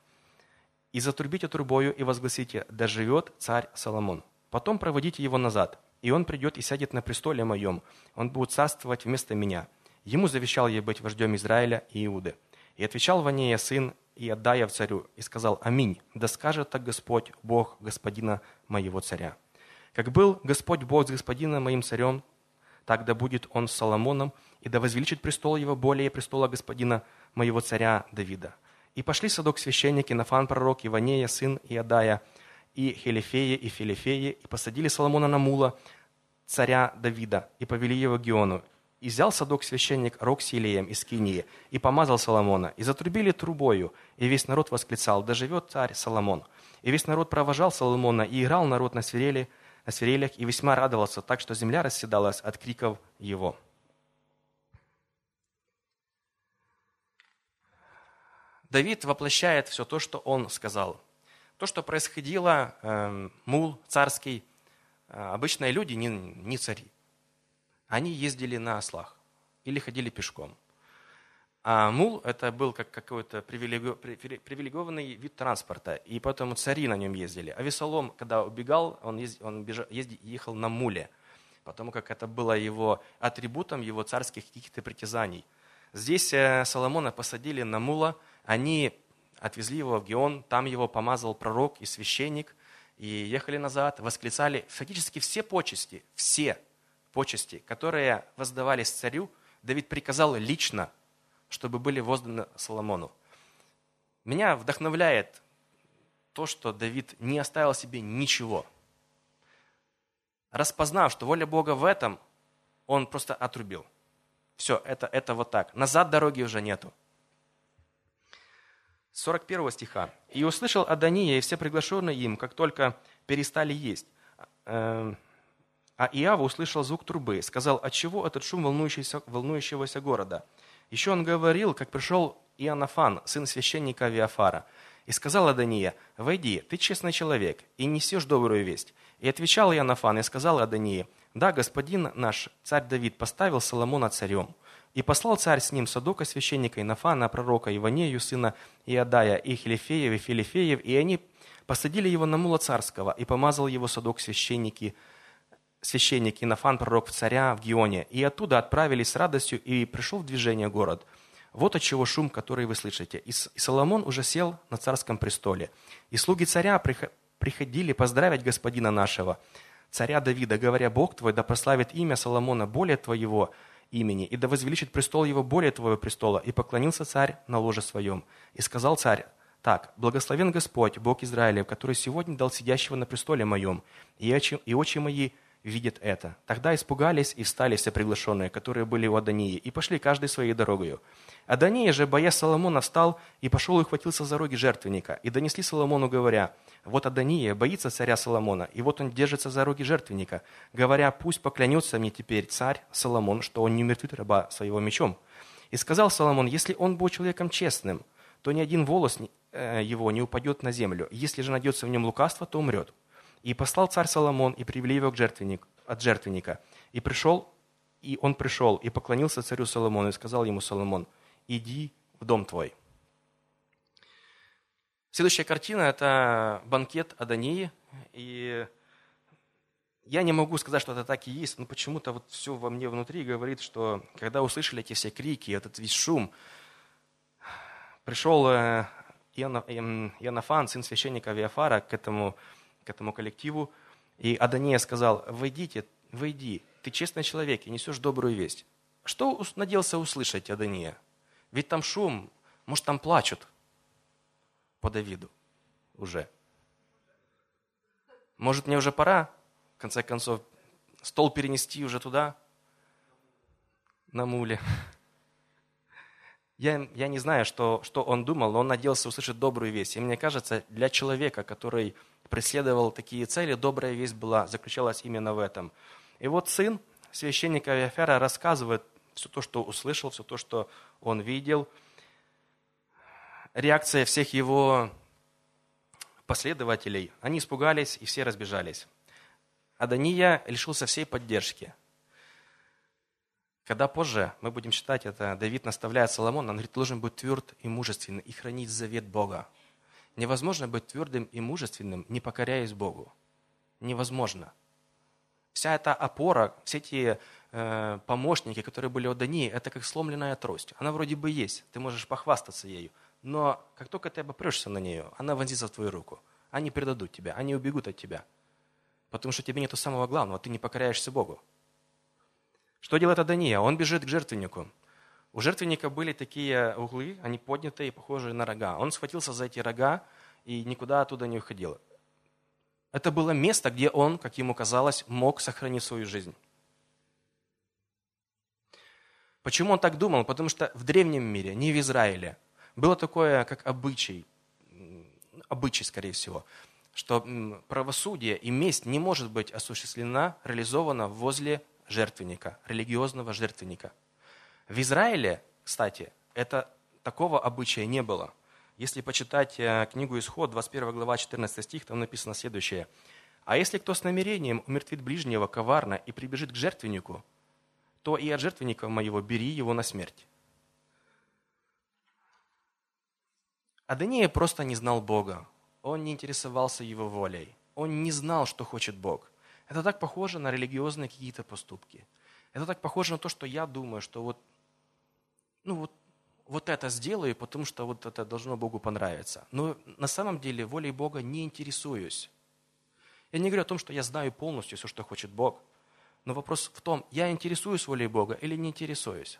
И затрубите трубою и возгласите, да живет царь Соломон. Потом проводите его назад, и он придет и сядет на престоле моем. Он будет царствовать вместо меня. Ему завещал ей быть вождем Израиля и Иуды. И отвечал Ванея сын и отдая в царю, и сказал, Аминь, да скажет так Господь, Бог господина моего царя. Как был Господь Бог с господином моим царем, так да будет он с Соломоном, и да возвеличит престол его более престола господина моего царя Давида. И пошли садок священники, Нафан пророк, Иванея, сын Иадая, и Хелифея, и Филифея, и посадили Соломона на мула, царя Давида, и повели его к Геону, и взял садок священник рог Силием из Кинии, и помазал Соломона, и затрубили трубою, и весь народ восклицал, да живет царь Соломон. И весь народ провожал Соломона, и играл народ на, свирели, на свирелях, и весьма радовался, так что земля расседалась от криков его. Давид воплощает все то, что он сказал. То, что происходило, э, мул царский, э, обычные люди, не, не цари. Они ездили на ослах или ходили пешком. А мул – это был как какой-то привилегированный вид транспорта, и поэтому цари на нем ездили. А Весолом, когда убегал, он, езд, он бежал, ездил, ехал на муле, потому как это было его атрибутом его царских каких-то притязаний. Здесь э, Соломона посадили на мула, они отвезли его в Геон, там его помазал пророк и священник, и ехали назад, восклицали фактически все почести, все почести, которые воздавались царю, Давид приказал лично чтобы были возданы Соломону. Меня вдохновляет то, что Давид не оставил себе ничего. Распознав, что воля Бога в этом, он просто отрубил. Все, это, это вот так. Назад дороги уже нету. 41 стиха. «И услышал Адония и все приглашенные им, как только перестали есть. Эм, а Иава услышал звук трубы, сказал, от чего этот шум волнующегося, волнующегося города? Еще он говорил, как пришел Иоаннафан, сын священника Авиафара, и сказал Адония, «Войди, ты честный человек, и несешь добрую весть». И отвечал Иоаннафан и сказал Адонии, «Да, господин наш, царь Давид, поставил Соломона царем». И послал царь с ним Садока, священника Инафана, пророка Иванею, сына Иадая, и Хилифеев, и Филифеев, и они посадили его на мула царского, и помазал его Садок священники священник Инофан, пророк царя в Гионе, и оттуда отправились с радостью, и пришел в движение город. Вот от чего шум, который вы слышите. И Соломон уже сел на царском престоле. И слуги царя приходили поздравить господина нашего, царя Давида, говоря, Бог твой да прославит имя Соломона более твоего имени, и да возвеличит престол его более твоего престола. И поклонился царь на ложе своем. И сказал царь, так, благословен Господь, Бог Израилев, который сегодня дал сидящего на престоле моем, и очи, и очи мои видит это. Тогда испугались и встали все приглашенные, которые были у Адонии, и пошли каждый своей дорогою. Адония же, боясь Соломона, встал и пошел и ухватился за роги жертвенника. И донесли Соломону, говоря, вот Адония боится царя Соломона, и вот он держится за роги жертвенника, говоря, пусть поклянется мне теперь царь Соломон, что он не умертвит раба своего мечом. И сказал Соломон, если он был человеком честным, то ни один волос э, его не упадет на землю. Если же найдется в нем лукавство, то умрет. И послал царь Соломон, и привели его к жертвенник, от жертвенника. И пришел, и он пришел, и поклонился царю Соломону, и сказал ему Соломон, иди в дом твой. Следующая картина – это банкет Адонии. И я не могу сказать, что это так и есть, но почему-то вот все во мне внутри говорит, что когда услышали эти все крики, этот весь шум, пришел э, Иоаннафан, сын священника Авиафара, к этому к этому коллективу. И Адония сказал, войдите, войди, ты честный человек и несешь добрую весть. Что надеялся услышать Адония? Ведь там шум, может, там плачут по Давиду уже. Может, мне уже пора, в конце концов, стол перенести уже туда, на муле. Я, я не знаю, что, что он думал, но он надеялся услышать добрую весть. И мне кажется, для человека, который преследовал такие цели, добрая весть была, заключалась именно в этом. И вот сын священника Авиафера рассказывает все то, что услышал, все то, что он видел. Реакция всех его последователей, они испугались и все разбежались. Адония лишился всей поддержки. Когда позже мы будем читать это, Давид наставляет Соломона, он говорит, должен быть тверд и мужественный и хранить завет Бога. Невозможно быть твердым и мужественным, не покоряясь Богу. Невозможно. Вся эта опора, все эти э, помощники, которые были у Дании, это как сломленная трость. Она вроде бы есть, ты можешь похвастаться ею, но как только ты обопрешься на нее, она вонзится в твою руку. Они предадут тебя, они убегут от тебя. Потому что тебе нету самого главного, ты не покоряешься Богу. Что делает Адония? Он бежит к жертвеннику. У жертвенника были такие углы, они поднятые, похожие на рога. Он схватился за эти рога и никуда оттуда не уходил. Это было место, где он, как ему казалось, мог сохранить свою жизнь. Почему он так думал? Потому что в древнем мире, не в Израиле, было такое, как обычай, обычай, скорее всего, что правосудие и месть не может быть осуществлена, реализована возле жертвенника, религиозного жертвенника – в Израиле, кстати, это, такого обычая не было. Если почитать э, книгу Исход, 21 глава, 14 стих, там написано следующее. «А если кто с намерением умертвит ближнего коварно и прибежит к жертвеннику, то и от жертвенника моего бери его на смерть». Адония просто не знал Бога. Он не интересовался Его волей. Он не знал, что хочет Бог. Это так похоже на религиозные какие-то поступки. Это так похоже на то, что я думаю, что вот, ну вот, вот это сделаю, потому что вот это должно Богу понравиться. Но на самом деле волей Бога не интересуюсь. Я не говорю о том, что я знаю полностью все, что хочет Бог. Но вопрос в том, я интересуюсь волей Бога или не интересуюсь.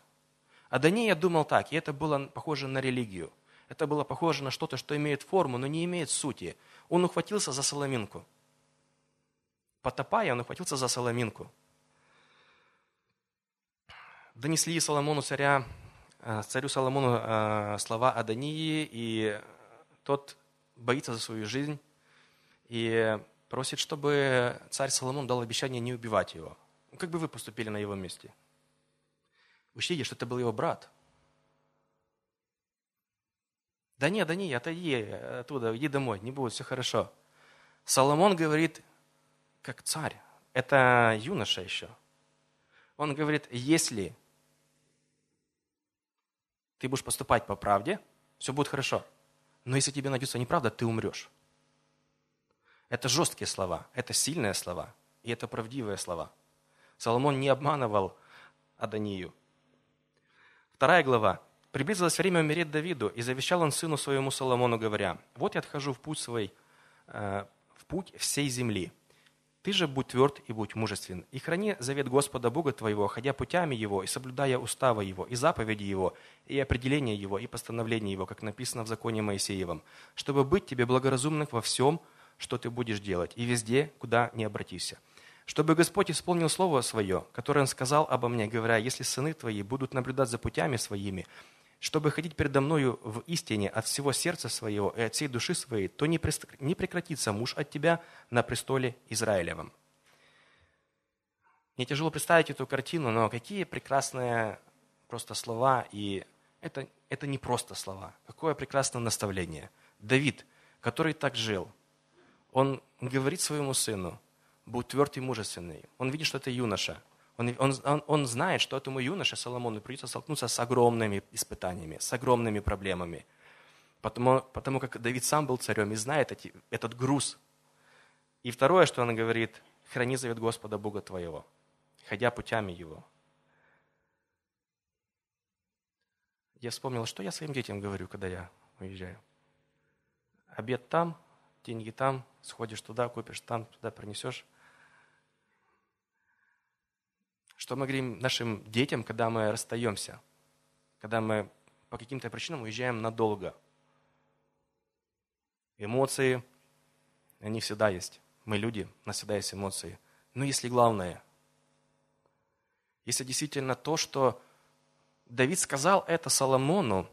А до ней я думал так, и это было похоже на религию. Это было похоже на что-то, что имеет форму, но не имеет сути. Он ухватился за соломинку. Потопая, он ухватился за соломинку. Донесли Соломону царя, э, царю Соломону э, слова Адонии, и тот боится за свою жизнь и просит, чтобы царь Соломон дал обещание не убивать его. Как бы вы поступили на его месте? Учтите, что это был его брат. Да нет, да не, отойди оттуда, иди домой, не будет, все хорошо. Соломон говорит, как царь, это юноша еще. Он говорит, если ты будешь поступать по правде, все будет хорошо. Но если тебе найдется неправда, ты умрешь. Это жесткие слова, это сильные слова, и это правдивые слова. Соломон не обманывал Адонию. Вторая глава. Приблизилось время умереть Давиду, и завещал он сыну своему Соломону, говоря, «Вот я отхожу в путь свой, э, в путь всей земли. Ты же будь тверд и будь мужествен, и храни завет Господа Бога твоего, ходя путями Его, и соблюдая устава Его, и заповеди Его, и определения Его, и постановления Его, как написано в законе Моисеевом, чтобы быть тебе благоразумным во всем, что ты будешь делать, и везде, куда не обратишься. Чтобы Господь исполнил Слово Свое, которое Он сказал обо мне, говоря, если сыны твои будут наблюдать за путями своими, чтобы ходить передо мною в истине от всего сердца своего и от всей души своей, то не прекратится муж от тебя на престоле Израилевом. Мне тяжело представить эту картину, но какие прекрасные просто слова, и это, это не просто слова. Какое прекрасное наставление. Давид, который так жил, он говорит своему сыну, будь тверд и мужественный. Он видит, что это юноша – он, он, он, он знает, что этому юноше Соломону придется столкнуться с огромными испытаниями, с огромными проблемами. Потому, потому как Давид сам был царем и знает эти, этот груз. И второе, что он говорит, храни завет Господа Бога твоего, ходя путями Его. Я вспомнил, что я своим детям говорю, когда я уезжаю. Обед там, деньги там, сходишь туда, купишь там, туда принесешь. Что мы говорим нашим детям, когда мы расстаемся, когда мы по каким-то причинам уезжаем надолго? Эмоции, они всегда есть. Мы люди, у нас всегда есть эмоции. Но если главное, если действительно то, что Давид сказал это Соломону,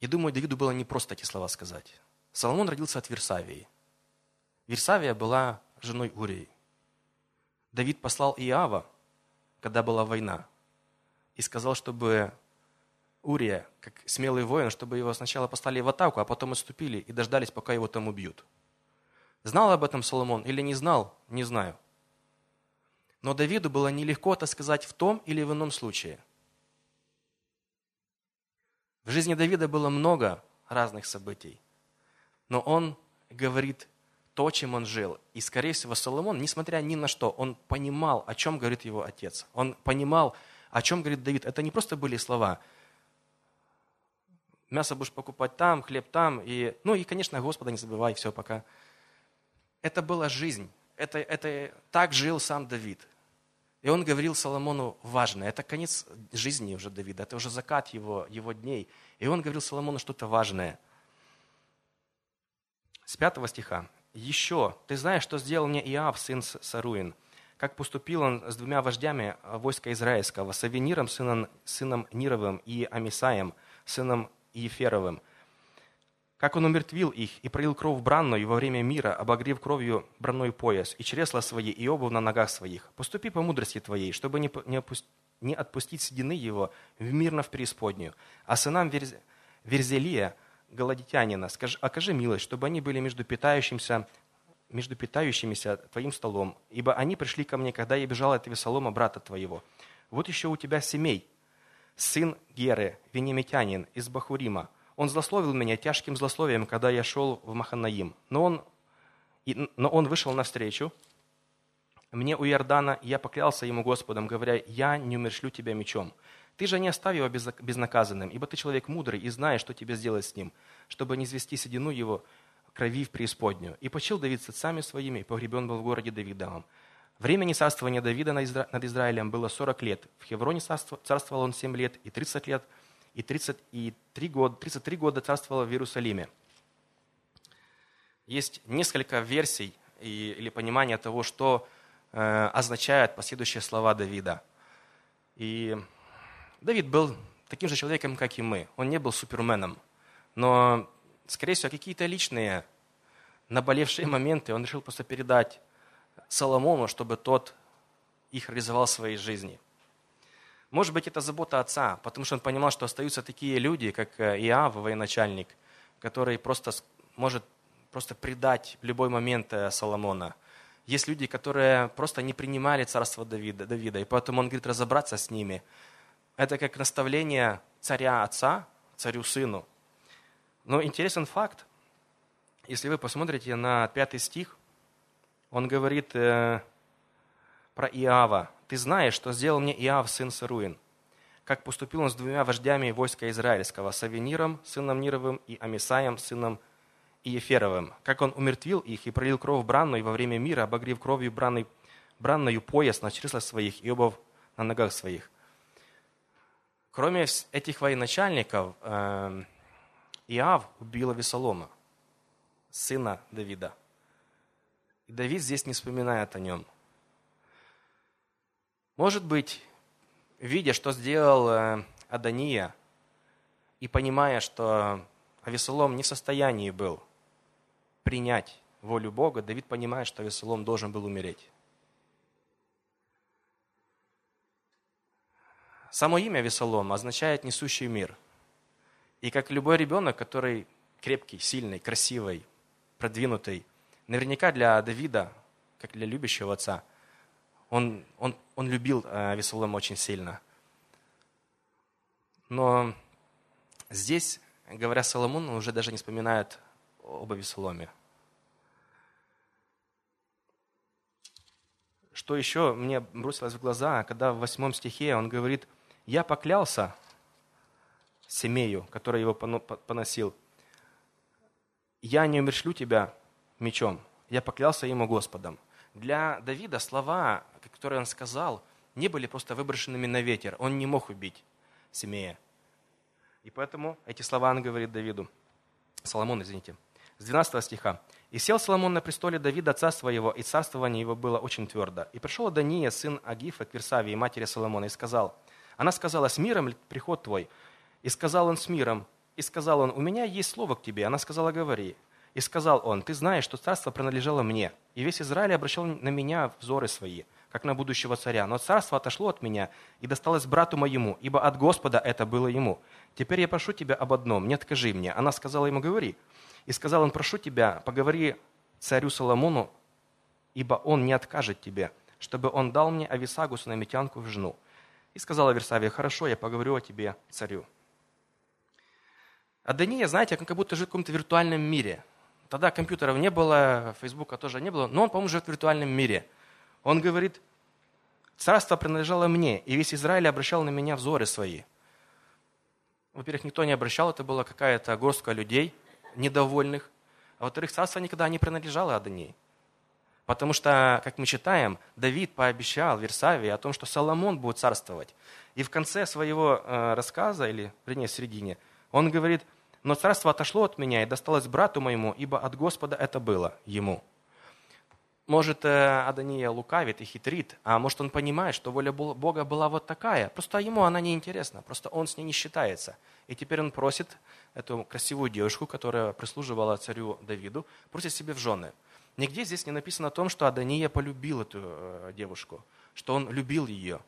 я думаю, Давиду было не просто эти слова сказать. Соломон родился от Версавии. Версавия была женой Урии. Давид послал Иава, когда была война, и сказал, чтобы Урия, как смелый воин, чтобы его сначала послали в атаку, а потом отступили и дождались, пока его там убьют. Знал об этом Соломон или не знал, не знаю. Но Давиду было нелегко это сказать в том или в ином случае. В жизни Давида было много разных событий, но он говорит то, чем он жил. И, скорее всего, Соломон, несмотря ни на что, он понимал, о чем говорит его отец. Он понимал, о чем говорит Давид. Это не просто были слова. Мясо будешь покупать там, хлеб там. И, ну и, конечно, Господа не забывай, все пока. Это была жизнь. Это, это так жил сам Давид. И он говорил Соломону важное. Это конец жизни уже Давида, это уже закат его, его дней. И он говорил Соломону что-то важное. С пятого стиха. Еще, ты знаешь, что сделал мне Иав, сын Саруин, как поступил он с двумя вождями войска израильского, с Авениром, сыном, сыном Нировым, и Амисаем, сыном Еферовым, как он умертвил их и пролил кровь бранную во время мира, обогрев кровью бранной пояс, и чресла свои, и обувь на ногах своих. Поступи по мудрости твоей, чтобы не, не, опусть, не отпустить седины его в мирно в преисподнюю. А сынам Верз, Верзелия – голодитянина, скажи, окажи милость, чтобы они были между питающимся между питающимися твоим столом, ибо они пришли ко мне, когда я бежал от Весолома, брата твоего. Вот еще у тебя семей, сын Геры, венемитянин из Бахурима. Он злословил меня тяжким злословием, когда я шел в Маханаим. Но он, но он вышел навстречу мне у Иордана, и я поклялся ему Господом, говоря, я не умершлю тебя мечом. Ты же не оставь его безнаказанным, ибо ты человек мудрый и знаешь, что тебе сделать с ним, чтобы не звести седину его крови в преисподнюю. И почил Давид с отцами своими, и погребен был в городе Давидовом. Времени царствования Давида над Израилем было 40 лет. В Хевроне царствовал он 7 лет и 30 лет, и 33 года, 33 года царствовал в Иерусалиме. Есть несколько версий или понимания того, что э, означают последующие слова Давида. И Давид был таким же человеком, как и мы. Он не был суперменом. Но, скорее всего, какие-то личные наболевшие моменты он решил просто передать Соломону, чтобы тот их реализовал в своей жизни. Может быть, это забота отца, потому что он понимал, что остаются такие люди, как э, Иав, военачальник, который просто может просто предать в любой момент э, Соломона. Есть люди, которые просто не принимали царство Давида, Давида, и поэтому он говорит разобраться с ними. Это как наставление царя отца, царю сыну. Но интересен факт, если вы посмотрите на пятый стих, он говорит э, про Иава. «Ты знаешь, что сделал мне Иав, сын Саруин, как поступил он с двумя вождями войска израильского, Савениром, сыном Нировым, и Амисаем, сыном Иеферовым, как он умертвил их и пролил кровь бранную во время мира, обогрев кровью бранной, бранную пояс на чреслах своих и обувь на ногах своих». Кроме этих военачальников, э, Иав убил Авесолома, сына Давида – и Давид здесь не вспоминает о нем. Может быть, видя, что сделал э, Адания, и понимая, что Авесолом не в состоянии был принять волю Бога, Давид понимает, что Авесолом должен был умереть. Само имя Весолом означает «несущий мир». И как любой ребенок, который крепкий, сильный, красивый, продвинутый – Наверняка для Давида, как для любящего отца, он, он, он любил э, Весолома очень сильно. Но здесь, говоря Соломон, он уже даже не вспоминает об Весоломе. Что еще мне бросилось в глаза, когда в восьмом стихе он говорит, «Я поклялся семею, который его поносил, я не умершлю тебя, мечом. Я поклялся ему Господом. Для Давида слова, которые он сказал, не были просто выброшенными на ветер. Он не мог убить Семея. И поэтому эти слова он говорит Давиду. Соломон, извините. С 12 стиха. «И сел Соломон на престоле Давида, отца своего, и царствование его было очень твердо. И пришел Дания, сын Агифа, к Версавии, матери Соломона, и сказал, она сказала, с миром приход твой? И сказал он, с миром. И сказал он, у меня есть слово к тебе. Она сказала, говори. И сказал он, ты знаешь, что царство принадлежало мне, и весь Израиль обращал на меня взоры свои, как на будущего царя. Но царство отошло от меня и досталось брату моему, ибо от Господа это было ему. Теперь я прошу тебя об одном, не откажи мне. Она сказала ему, говори. И сказал он, прошу тебя, поговори царю Соломону, ибо он не откажет тебе, чтобы он дал мне Ависагу, сыномитянку, в жену. И сказала Версавия, хорошо, я поговорю о тебе царю. А Дания, знаете, как будто живет в каком-то виртуальном мире – Тогда компьютеров не было, Фейсбука тоже не было, но он, по-моему, живет в виртуальном мире. Он говорит, царство принадлежало мне, и весь Израиль обращал на меня взоры свои. Во-первых, никто не обращал, это была какая-то горстка людей, недовольных. А во-вторых, царство никогда не принадлежало Адонии. Потому что, как мы читаем, Давид пообещал Версавии о том, что Соломон будет царствовать. И в конце своего э, рассказа, или, вернее, в середине, он говорит – но царство отошло от меня и досталось брату моему, ибо от Господа это было ему. Может, э, Адония лукавит и хитрит, а может, он понимает, что воля Бога была вот такая. Просто ему она не интересна, просто он с ней не считается. И теперь он просит эту красивую девушку, которая прислуживала царю Давиду, просит себе в жены. Нигде здесь не написано о том, что Адония полюбил эту э, девушку, что он любил ее.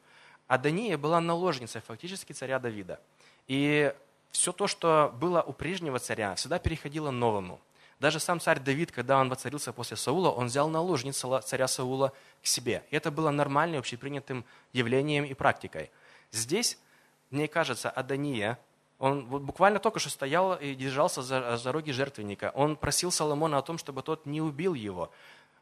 Адония была наложницей фактически царя Давида. И все то, что было у прежнего царя, всегда переходило новому. Даже сам царь Давид, когда он воцарился после Саула, он взял наложниц царя Саула к себе. И это было нормальным, общепринятым явлением и практикой. Здесь мне кажется, Адания, он вот буквально только что стоял и держался за, за роги жертвенника. Он просил Соломона о том, чтобы тот не убил его.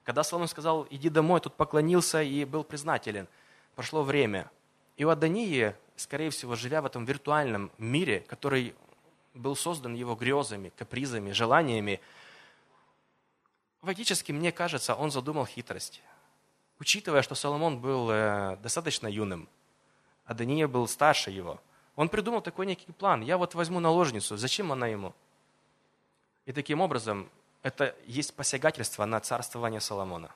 Когда Соломон сказал, иди домой, тот поклонился и был признателен. Прошло время. И у Адонии, скорее всего, живя в этом виртуальном мире, который был создан его грезами, капризами, желаниями, фактически, мне кажется, он задумал хитрость. Учитывая, что Соломон был э, достаточно юным, Адония был старше его, он придумал такой некий план. Я вот возьму наложницу, зачем она ему? И таким образом это есть посягательство на царствование Соломона.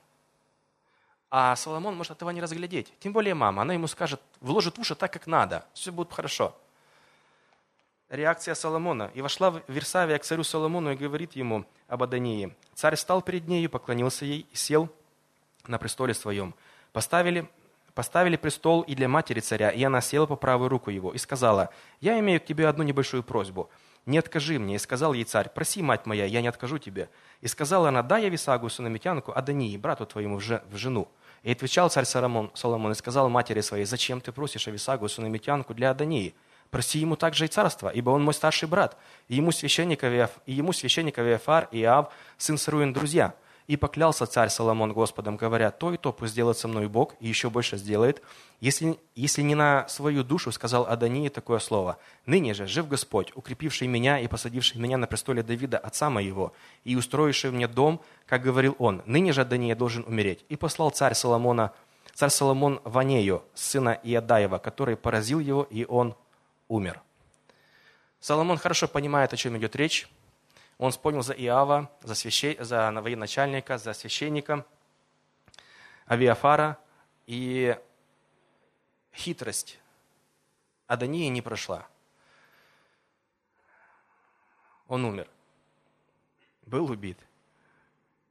А Соломон может этого не разглядеть. Тем более мама. Она ему скажет, вложит уши так, как надо. Все будет хорошо. Реакция Соломона. «И вошла Версавия к царю Соломону и говорит ему об Адонии. Царь встал перед нею, поклонился ей и сел на престоле своем. Поставили, поставили престол и для матери царя, и она села по правую руку его и сказала, «Я имею к тебе одну небольшую просьбу не откажи мне. И сказал ей царь, проси, мать моя, я не откажу тебе. И сказала она, дай я Висагу, сыномитянку, Адании, брату твоему, в жену. И отвечал царь Соломон, Соломон и сказал матери своей, зачем ты просишь Ависагу, сыномитянку, для Адании? Проси ему также и царство, ибо он мой старший брат, и ему священник Авиаф, и ему священник Авиафар и Иав, сын Саруин, друзья. И поклялся царь Соломон Господом, говоря, то и то пусть сделает со мной Бог, и еще больше сделает, если, если не на свою душу сказал Адонии такое слово. Ныне же жив Господь, укрепивший меня и посадивший меня на престоле Давида, отца моего, и устроивший мне дом, как говорил он. Ныне же Адония должен умереть. И послал царь Соломона, царь Соломон Ванею, сына Иадаева, который поразил его, и он умер. Соломон хорошо понимает, о чем идет речь. Он вспомнил за Иава, за, священ... за военачальника, за священника Авиафара, и хитрость Адонии не прошла. Он умер. Был убит.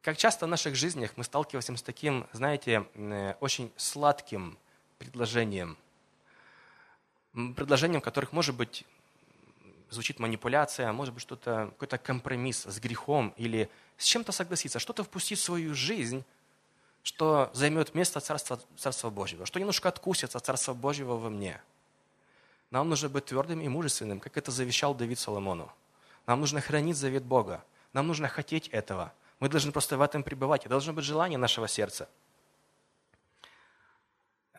Как часто в наших жизнях мы сталкиваемся с таким, знаете, э, очень сладким предложением. Предложением, которых, может быть, звучит манипуляция, может быть, что-то, какой-то компромисс с грехом или с чем-то согласиться, что-то впустить в свою жизнь, что займет место Царства, Царства Божьего, что немножко откусится Царства Божьего во мне. Нам нужно быть твердым и мужественным, как это завещал Давид Соломону. Нам нужно хранить завет Бога. Нам нужно хотеть этого. Мы должны просто в этом пребывать. Это должно быть желание нашего сердца.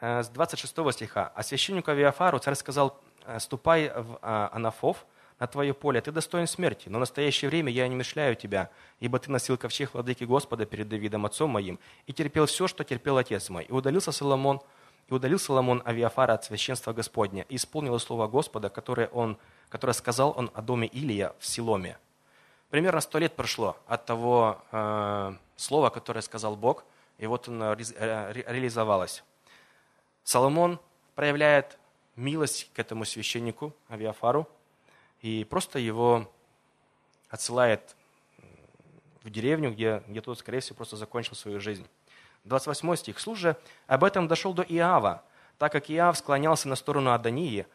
Э, с 26 стиха. «А священнику Авиафару царь сказал, «Э, ступай в э, Анафов, на твое поле, ты достоин смерти, но в настоящее время я не мешляю тебя, ибо ты носил ковчег владыки Господа перед Давидом, отцом моим, и терпел все, что терпел отец мой. И удалился Соломон, и удалил Соломон Авиафара от священства Господня, и исполнил слово Господа, которое, он, которое сказал он о доме Илия в Силоме. Примерно сто лет прошло от того э, слова, которое сказал Бог, и вот оно ре, ре, реализовалось. Соломон проявляет милость к этому священнику Авиафару, и просто его отсылает в деревню, где, где тот, скорее всего, просто закончил свою жизнь. 28 стих. «Служа об этом дошел до Иава, так как Иав склонялся на сторону Адонии,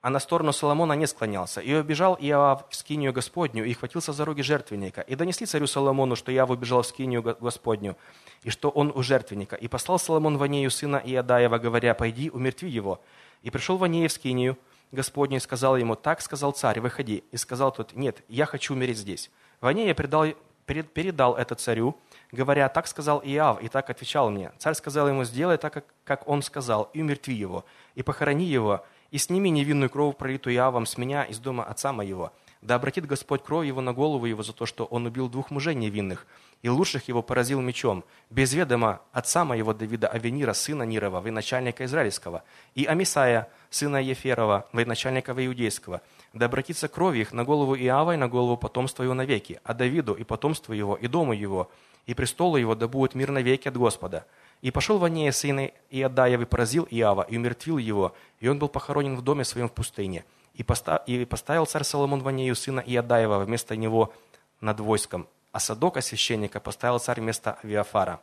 а на сторону Соломона не склонялся. И убежал Иав в скинию Господню и хватился за роги жертвенника. И донесли царю Соломону, что Иав убежал в скинию Господню, и что он у жертвенника. И послал Соломон Ванею, сына Иадаева, говоря, «Пойди, умертви его». И пришел Ванеев в скинию, Господней сказал ему, так сказал царь, выходи. И сказал тот, нет, я хочу умереть здесь. Ване я передал, передал это царю, говоря, так сказал Иав, и так отвечал мне. Царь сказал ему, сделай так, как, как он сказал, и умертви его, и похорони его, и сними невинную кровь, пролитую Иавом с меня из дома отца моего. Да обратит Господь кровь его на голову его за то, что он убил двух мужей невинных, и лучших его поразил мечом, без ведома отца моего Давида Авенира, сына Нирова, военачальника Израильского, и Амисая, сына Еферова, военачальника Иудейского, да обратится кровь их на голову Иава и на голову потомства его навеки, а Давиду и потомству его, и дому его, и престолу его да будет мир навеки от Господа. И пошел Ванея сына Иадаев и поразил Иава, и умертвил его, и он был похоронен в доме своем в пустыне. И, поставил царь Соломон Ванею сына Иадаева вместо него над войском, а Садока священника поставил царь вместо Авиафара.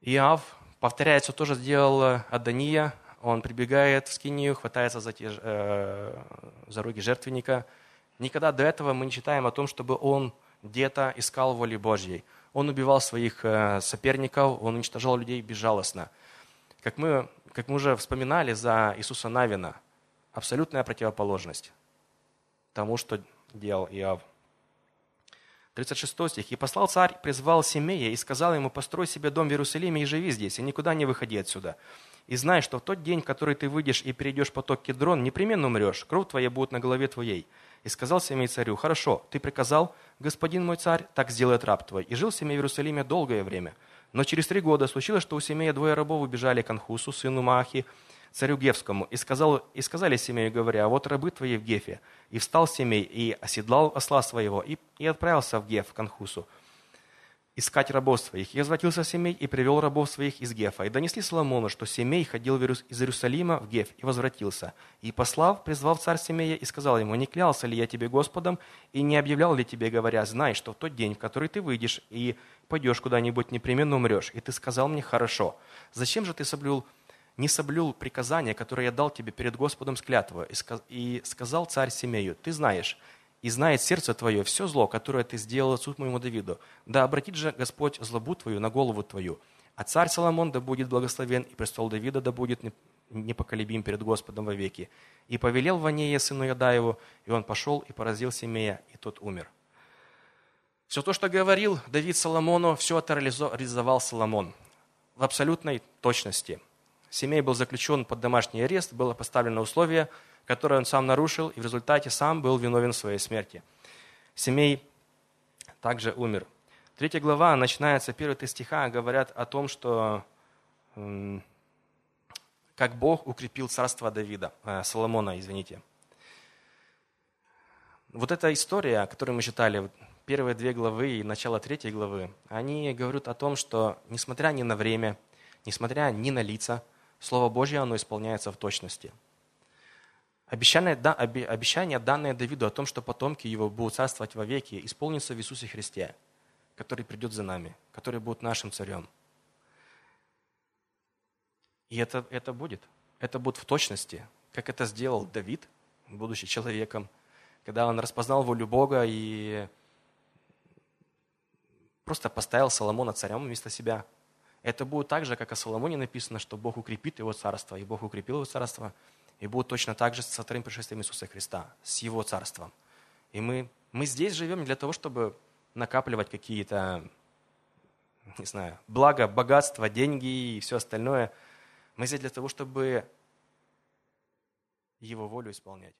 Иав, повторяется, тоже сделал Адания, он прибегает в скинию, хватается за, те, э, за руки жертвенника. Никогда до этого мы не читаем о том, чтобы он где-то искал воли Божьей. Он убивал своих э, соперников, он уничтожал людей безжалостно. Как мы как мы уже вспоминали за Иисуса Навина, абсолютная противоположность тому, что делал Иав. 36 стих. «И послал царь, призвал Семея и сказал ему, построй себе дом в Иерусалиме и живи здесь, и никуда не выходи отсюда. И знай, что в тот день, который ты выйдешь и перейдешь поток Кедрон, непременно умрешь, кровь твоя будет на голове твоей. И сказал Семей царю, хорошо, ты приказал, господин мой царь, так сделает раб твой. И жил Семей в Иерусалиме долгое время. Но через три года случилось, что у Семея двое рабов убежали к Анхусу, сыну Маахи, царю Гевскому, и, сказал, и сказали Семею, говоря, «А вот рабы твои в Гефе». И встал Семей, и оседлал осла своего, и, и отправился в Геф, к Анхусу, искать рабов своих. И возвратился Семей, и привел рабов своих из Гефа. И донесли Соломону, что Семей ходил из Иерусалима в Геф, и возвратился. И послав, призвал царь Семея, и сказал ему, «Не клялся ли я тебе Господом, и не объявлял ли тебе, говоря, знай, что в тот день, в который ты выйдешь, и пойдешь куда-нибудь, непременно умрешь. И ты сказал мне, хорошо. Зачем же ты соблюл не соблюл приказание, которое я дал тебе перед Господом с клятвой. И сказал царь Семею, ты знаешь, и знает сердце твое все зло, которое ты сделал отцу моему Давиду. Да обратит же Господь злобу твою на голову твою. А царь Соломон да будет благословен, и престол Давида да будет непоколебим перед Господом вовеки. И повелел Ванея сыну Ядаеву, и он пошел и поразил Семея, и тот умер. Все то, что говорил Давид Соломону, все это Соломон в абсолютной точности – Семей был заключен под домашний арест, было поставлено условие, которое он сам нарушил, и в результате сам был виновен в своей смерти. Семей также умер. Третья глава, начинается первые три стиха, говорят о том, что как Бог укрепил царство Давида, э, Соломона, извините. Вот эта история, которую мы читали, первые две главы и начало третьей главы, они говорят о том, что несмотря ни на время, несмотря ни на лица, Слово Божье, оно исполняется в точности. Обещание, обещание, данное Давиду о том, что потомки его будут царствовать во веки, исполнится в Иисусе Христе, который придет за нами, который будет нашим царем. И это, это будет. Это будет в точности, как это сделал Давид, будучи человеком, когда он распознал волю Бога и просто поставил Соломона царем вместо себя – это будет так же, как о Соломоне написано, что Бог укрепит его царство, и Бог укрепил его царство, и будет точно так же со вторым пришествием Иисуса Христа, с его царством. И мы, мы здесь живем не для того, чтобы накапливать какие-то, не знаю, благо, богатство, деньги и все остальное. Мы здесь для того, чтобы его волю исполнять.